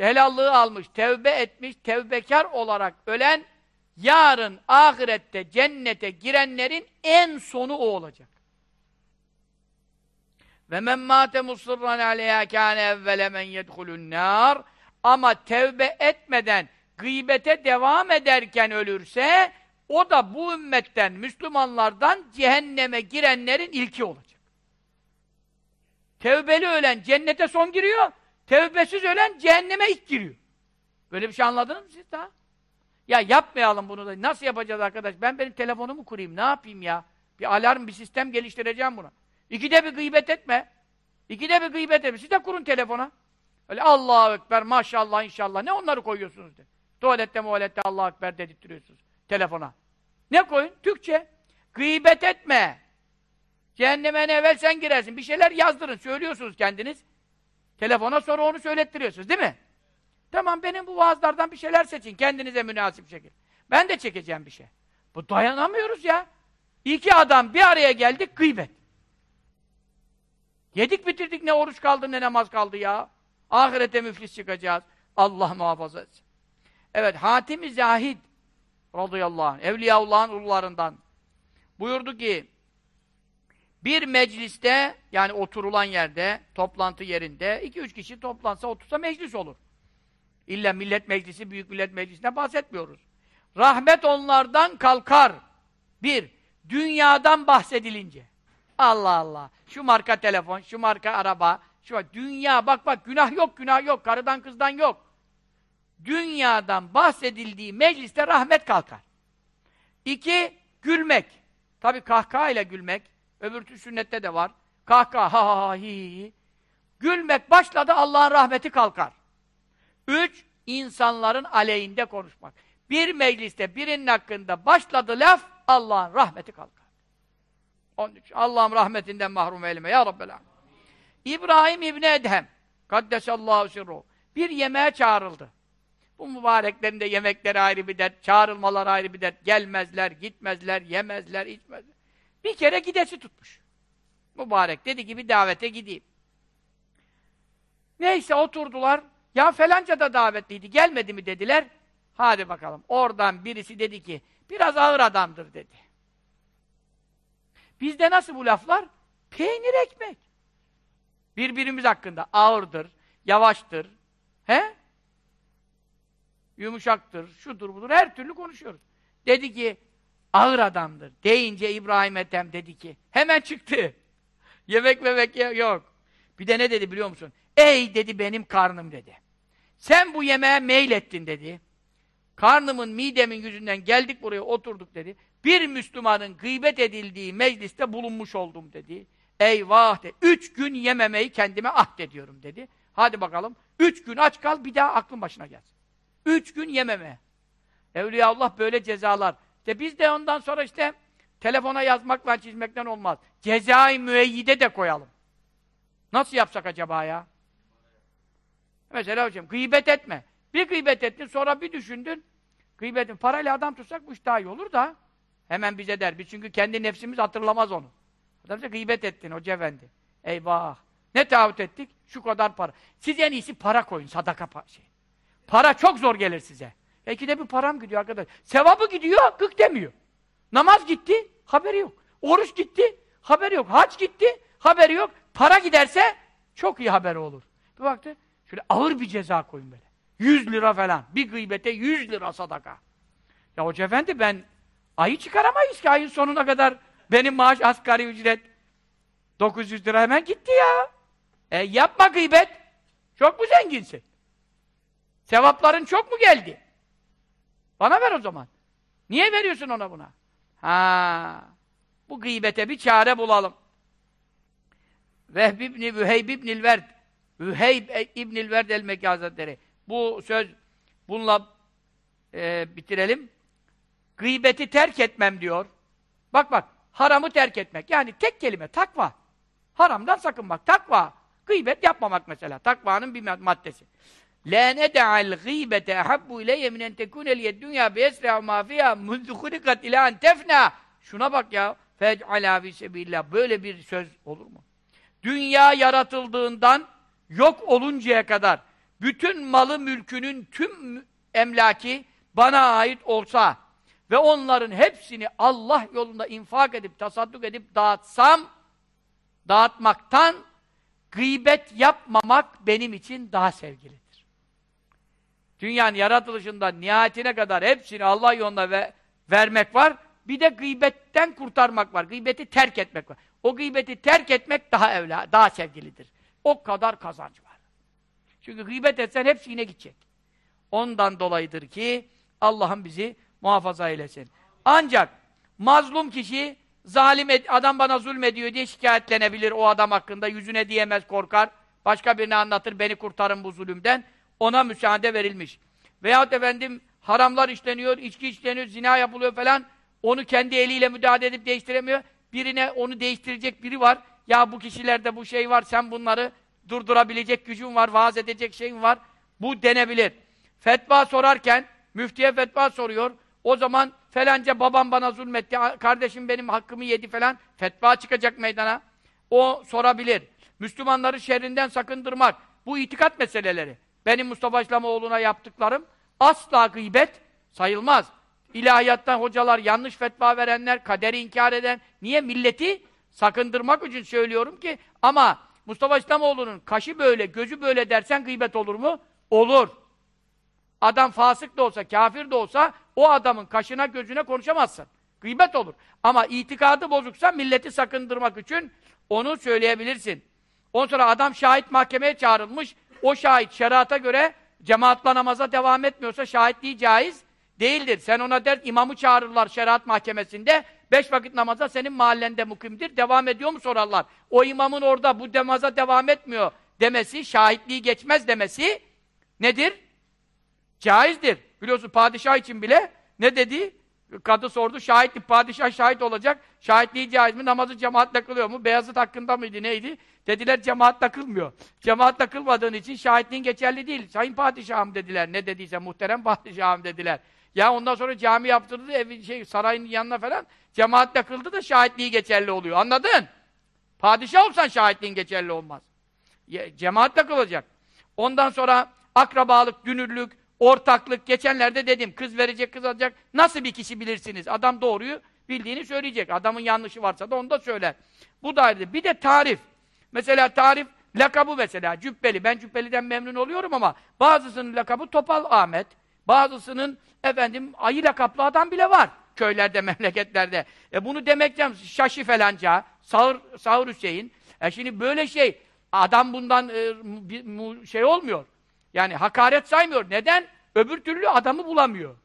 işte helallığı almış, tevbe etmiş, tevbekar olarak ölen, yarın ahirette cennete girenlerin en sonu o olacak. Ve men mâte musırran aleyhâ kâne evvele men yedhulun nâr ama tevbe etmeden gıybete devam ederken ölürse o da bu ümmetten, Müslümanlardan cehenneme girenlerin ilki olacak. Tevbeli ölen cennete son giriyor, tevbesiz ölen cehenneme ilk giriyor. Böyle bir şey anladınız mı siz daha? Ya yapmayalım bunu da. Nasıl yapacağız arkadaş? Ben benim telefonumu kurayım. Ne yapayım ya? Bir alarm, bir sistem geliştireceğim buna. İkide bir gıybet etme. İkide bir gıybet etme. Siz de kurun telefona. Öyle Allahu Ekber, maşallah, inşallah. Ne onları koyuyorsunuz de. Tuvalette muvalette Allahu Ekber dedirtiyorsunuz telefona. Ne koyun? Türkçe. Gıybet etme. Cehenneme evvel sen girersin. Bir şeyler yazdırın. Söylüyorsunuz kendiniz. Telefona sonra onu söylettiriyorsunuz. Değil mi? Tamam benim bu vaazlardan bir şeyler seçin. Kendinize münasip şekilde. Ben de çekeceğim bir şey. Bu dayanamıyoruz ya. İki adam bir araya geldik gıybet. Yedik bitirdik ne oruç kaldı ne namaz kaldı ya. Ahirete müflis çıkacağız. Allah muhafaza etsin. Evet Hatim-i Zahid radıyallahu anh, Evliyaullah'ın ullarından buyurdu ki bir mecliste yani oturulan yerde, toplantı yerinde iki üç kişi toplansa otursa meclis olur. İlla millet meclisi, büyük millet meclisine bahsetmiyoruz. Rahmet onlardan kalkar. Bir, dünyadan bahsedilince. Allah Allah. Şu marka telefon, şu marka araba, şu dünya bak bak günah yok, günah yok, karıdan kızdan yok. Dünyadan bahsedildiği mecliste rahmet kalkar. İki, gülmek. Tabi kahkaha ile gülmek. Öbür sünnette de var. Kahkaha ha ha hi hi. Gülmek başladı Allah'ın rahmeti kalkar. Üç, insanların aleyhinde konuşmak. Bir mecliste birinin hakkında başladı laf, Allah'ın rahmeti kalkar. Onun için Allah'ım rahmetinden mahrum eyleme ya Rabbel. İbrahim İbni Edhem, Kaddesallahu sirruhu, bir yemeğe çağrıldı. Bu mübareklerin de yemekleri ayrı bir dert, çağrılmalar ayrı bir dert. Gelmezler, gitmezler, yemezler, içmezler. Bir kere gidesi tutmuş. Mübarek dedi ki bir davete gideyim. Neyse oturdular. Ya felanca da davetliydi. Gelmedi mi dediler. Hadi bakalım. Oradan birisi dedi ki biraz ağır adamdır dedi. Bizde nasıl bu laflar? Peynir ekmek. Birbirimiz hakkında ağırdır, yavaştır. He? Yumuşaktır, şudur budur, her türlü konuşuyoruz. Dedi ki, ağır adamdır. Deyince İbrahim Ethem dedi ki, hemen çıktı. Yemek memek yok. Bir de ne dedi biliyor musun? Ey dedi benim karnım dedi. Sen bu yemeğe meylettin dedi. Karnımın, midemin yüzünden geldik buraya oturduk dedi. Bir Müslümanın gıybet edildiği mecliste bulunmuş oldum dedi. Eyvah dedi. Üç gün yememeyi kendime ahdediyorum dedi. Hadi bakalım. Üç gün aç kal bir daha aklın başına gelsin. Üç gün yememe. Evliyaullah böyle cezalar. İşte biz de ondan sonra işte telefona yazmakla çizmekten olmaz. Cezai müeyyide de koyalım. Nasıl yapsak acaba ya? Mesela hocam gıybet etme. Bir gıybet ettin sonra bir düşündün. Gıybetin parayla adam tutsak bu iş daha iyi olur da hemen bize der. Biz çünkü kendi nefsimiz hatırlamaz onu. Adam gıybet ettin hoca efendi. Eyvah. Ne taahhüt ettik? Şu kadar para. Siz en iyisi para koyun sadaka pa şey. Para çok zor gelir size. Belki de bir param gidiyor arkadaş. Sevabı gidiyor, gık demiyor. Namaz gitti, haberi yok. Oruç gitti, haberi yok. Hac gitti, haberi yok. Para giderse çok iyi haberi olur. Bir baktı, şöyle ağır bir ceza koyun böyle. 100 lira falan. Bir gıybete 100 lira sadaka. Ya hoca efendi ben ayı çıkaramayız ki ayın sonuna kadar benim maaş asgari ücret 900 lira hemen gitti ya. E yapma gıybet. Çok mu zenginsin? Sevapların çok mu geldi? Bana ver o zaman. Niye veriyorsun ona buna? Ha, bu gıybete bir çare bulalım. Vehb ibn Vüheyb ibn Verd Vüheyb ibn Verd el-Mekki Hazretleri bu söz bununla e, bitirelim. Gıybeti terk etmem diyor. Bak bak, haramı terk etmek. Yani tek kelime, takva. Haramdan sakınmak, takva. Gıybet yapmamak mesela, takvanın bir maddesi. La neda'al gıybete habbu ileyye minen tekuneliyed dünya biyesreha ma fiyâ mundu hulikat ilâ tefna. Şuna bak ya. Fec'alâ fîsebillah. Böyle bir söz olur mu? Dünya yaratıldığından yok oluncaya kadar bütün malı mülkünün tüm emlaki bana ait olsa ve onların hepsini Allah yolunda infak edip, tasadduk edip dağıtsam, dağıtmaktan gıybet yapmamak benim için daha sevgili. Dünyanın yaratılışından nihayetine kadar hepsini Allah yoluna ve vermek var. Bir de gıybetten kurtarmak var. Gıybeti terk etmek var. O gıybeti terk etmek daha evla, daha sevgilidir. O kadar kazanç var. Çünkü gıybet etsen hepsi yine gidecek. Ondan dolayıdır ki Allah'ım bizi muhafaza eylesin. Ancak mazlum kişi zalim adam bana zulmediyor diye şikayetlenebilir o adam hakkında. Yüzüne diyemez, korkar. Başka birine anlatır, beni kurtarın bu zulümden. Ona müsaade verilmiş. Veyahut efendim haramlar işleniyor, içki işleniyor, zina yapılıyor falan. Onu kendi eliyle müdahale edip değiştiremiyor. Birine onu değiştirecek biri var. Ya bu kişilerde bu şey var, sen bunları durdurabilecek gücün var, vaaz edecek şeyin var. Bu denebilir. Fetva sorarken, müftiye fetva soruyor. O zaman felanca babam bana zulmetti, kardeşim benim hakkımı yedi falan. Fetva çıkacak meydana. O sorabilir. Müslümanları şerrinden sakındırmak. Bu itikat meseleleri. Benim Mustafa İslamoğlu'na yaptıklarım asla gıybet sayılmaz. İlahiyattan hocalar, yanlış fetva verenler, kaderi inkar eden, niye? Milleti sakındırmak için söylüyorum ki, ama Mustafa İslamoğlu'nun kaşı böyle, gözü böyle dersen gıybet olur mu? Olur. Adam fasık da olsa, kafir de olsa, o adamın kaşına gözüne konuşamazsın. Gıybet olur. Ama itikadı bozuksa milleti sakındırmak için onu söyleyebilirsin. Ondan sonra adam şahit mahkemeye çağrılmış, o şahit şerata göre cemaatla namaza devam etmiyorsa şahitliği caiz değildir. Sen ona der, imamı çağırırlar şeriat mahkemesinde, beş vakit namaza senin mahallende mukimdir, devam ediyor mu sorarlar. O imamın orada bu namaza devam etmiyor demesi, şahitliği geçmez demesi nedir? Caizdir. Biliyorsun padişah için bile ne dedi? Kadı sordu, şahitlik, padişah şahit olacak. Şahitliği caiz mi? Namazı cemaatle kılıyor mu? Beyazıt hakkında mıydı, neydi? Dediler cemaatle kılmıyor. Cemaatle kılmadığın için şahitliğin geçerli değil. Sayın padişahım dediler. Ne dediyse muhterem padişahım dediler. Ya ondan sonra cami yaptırdı, evi şey sarayın yanına falan cemaatle kıldı da şahitliği geçerli oluyor. Anladın? Padişah olsan şahitliğin geçerli olmaz. Cemaatle kılacak. Ondan sonra akrabalık, dünürlük, ortaklık, geçenlerde dedim, kız verecek, kız alacak. Nasıl bir kişi bilirsiniz? Adam doğruyu bildiğini söyleyecek. Adamın yanlışı varsa da onu da söyler. Bu da ayrı. Bir de tarif. Mesela tarif, lakabı mesela, cübbeli. Ben cübbeliden memnun oluyorum ama bazısının lakabı Topal Ahmet, bazısının efendim ayı lakaplı adam bile var. Köylerde, memleketlerde. E bunu demekten şaşı falanca, sağır, sağır Hüseyin. E şimdi böyle şey, adam bundan e, bir, şey olmuyor. Yani hakaret saymıyor. Neden? Öbür türlü adamı bulamıyor.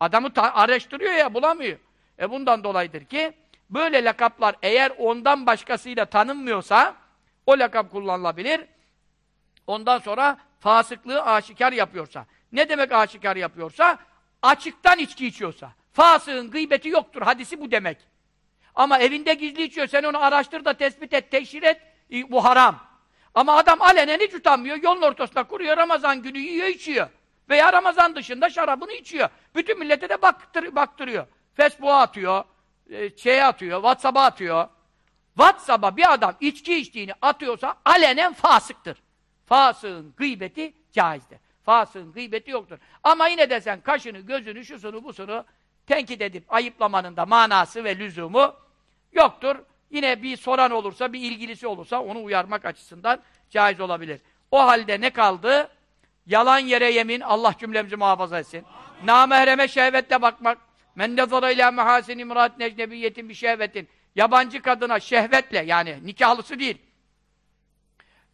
Adamı araştırıyor ya, bulamıyor. E bundan dolayıdır ki, böyle lakaplar eğer ondan başkasıyla tanınmıyorsa, o lakap kullanılabilir. Ondan sonra fasıklığı aşikar yapıyorsa. Ne demek aşikar yapıyorsa? Açıktan içki içiyorsa. Fasığın gıybeti yoktur. Hadisi bu demek. Ama evinde gizli içiyor. Sen onu araştır da tespit et, teşhir et. Bu haram. Ama adam alenen hiç utanmıyor. Yolun ortasında kuruyor. Ramazan günü yiyor, içiyor. Veya Ramazan dışında şarabını içiyor. Bütün millete de baktır, baktırıyor. Facebook'a atıyor. E, şeye atıyor. WhatsApp'a atıyor. WhatsApp'a bir adam içki içtiğini atıyorsa alenen fasıktır. Fasığın gıybeti caizdir. Fasığın gıybeti yoktur. Ama yine de sen kaşını, gözünü, şusunu, busunu tenkit edip ayıplamanın da manası ve lüzumu yoktur. Yine bir soran olursa, bir ilgilisi olursa onu uyarmak açısından caiz olabilir. O halde ne kaldı? Yalan yere yemin, Allah cümlemizi muhafaza etsin. Amin. Namahreme şehvetle bakmak. Men nezara ilâ mehâsin imrât necnebiyyetin bir şehvetin. Yabancı kadına şehvetle, yani nikahlısı değil.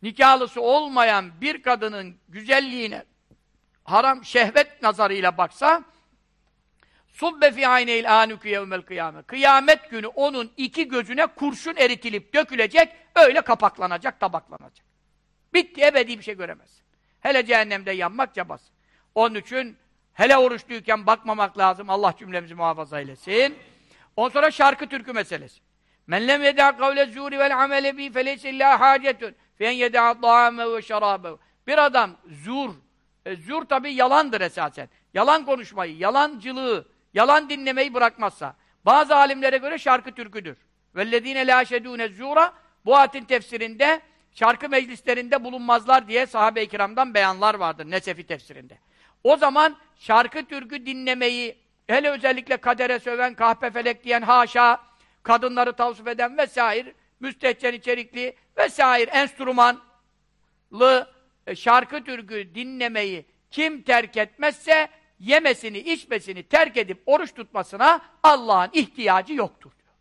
Nikahlısı olmayan bir kadının güzelliğine haram şehvet nazarıyla baksa subbe fi ayneyl anuku yevmel kıyamet. Kıyamet günü onun iki gözüne kurşun eritilip dökülecek, öyle kapaklanacak, tabaklanacak. Bitti, ebedi bir şey göremezsin. Hele cehennemde yanmak cabası. Onun için hele oruçluyken bakmamak lazım. Allah cümlemizi muhafaza eylesin. Ondan sonra şarkı türkü meselesi. Men lem yedâ kavle zûri vel amele bî feleyse illâ hâcetun fen yedâ dâme ve şarâbe. Bir adam zur, e, zur tabi yalandır esasen. Yalan konuşmayı, yalancılığı, yalan dinlemeyi bırakmazsa. Bazı alimlere göre şarkı türküdür. وَالَّذ۪ينَ لَا شَدûنَ zura Bu ayetin tefsirinde şarkı meclislerinde bulunmazlar diye sahabe-i kiramdan beyanlar vardır Nesefi tefsirinde. O zaman şarkı türkü dinlemeyi, hele özellikle kadere söven, kahpefelek diyen haşa, kadınları tavsif eden vesaire, müstehcen içerikli vesaire, enstrümanlı e, şarkı türkü dinlemeyi kim terk etmezse yemesini, içmesini terk edip oruç tutmasına Allah'ın ihtiyacı yoktur diyor.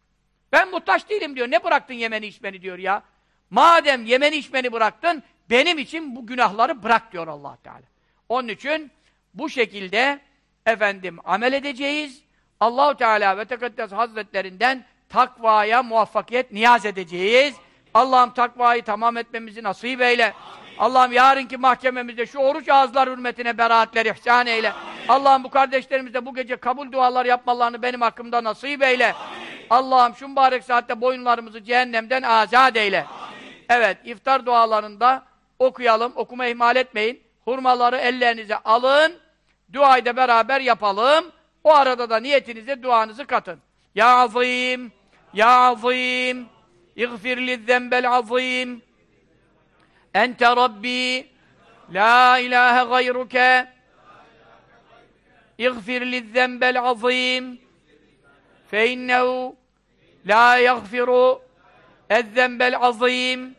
Ben muhtaç değilim diyor. Ne bıraktın yemeni içmeni diyor ya. Madem yemeni içmeni bıraktın, benim için bu günahları bırak diyor allah Teala. Onun için bu şekilde efendim amel edeceğiz. Allahu Teala ve Tekaddes Hazretlerinden takvaya muvaffakiyet niyaz edeceğiz. Allah'ım takvayı tamam etmemizi nasip eyle. Allah'ım yarınki mahkememizde şu oruç ağızlar hürmetine beraatler ihsan eyle. Allah'ım bu kardeşlerimize bu gece kabul dualar yapmalarını benim hakkımda nasip eyle. Allah'ım şu mübarek saatte boyunlarımızı cehennemden azat eyle. Evet, iftar dualarında okuyalım, okuma ihmal etmeyin. Hurmaları ellerinize alın, duayı da beraber yapalım. O arada da niyetinize duanızı katın. Ya azim, ya azim, iğfir lizzembel azim, ente rabbi, la ilahe gayruke, iğfir lizzembel azim, fe innehu la yaghfiru ezzembel azim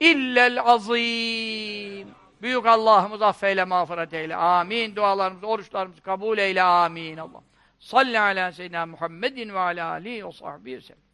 illel azim. Büyük Allah'ımız affeyle, mağfiret eyle. Amin. Dualarımızı, oruçlarımızı kabul eyle. Amin. Allah. Salli ala seyyidina Muhammedin ve ala alihi ve sahbihi sellem.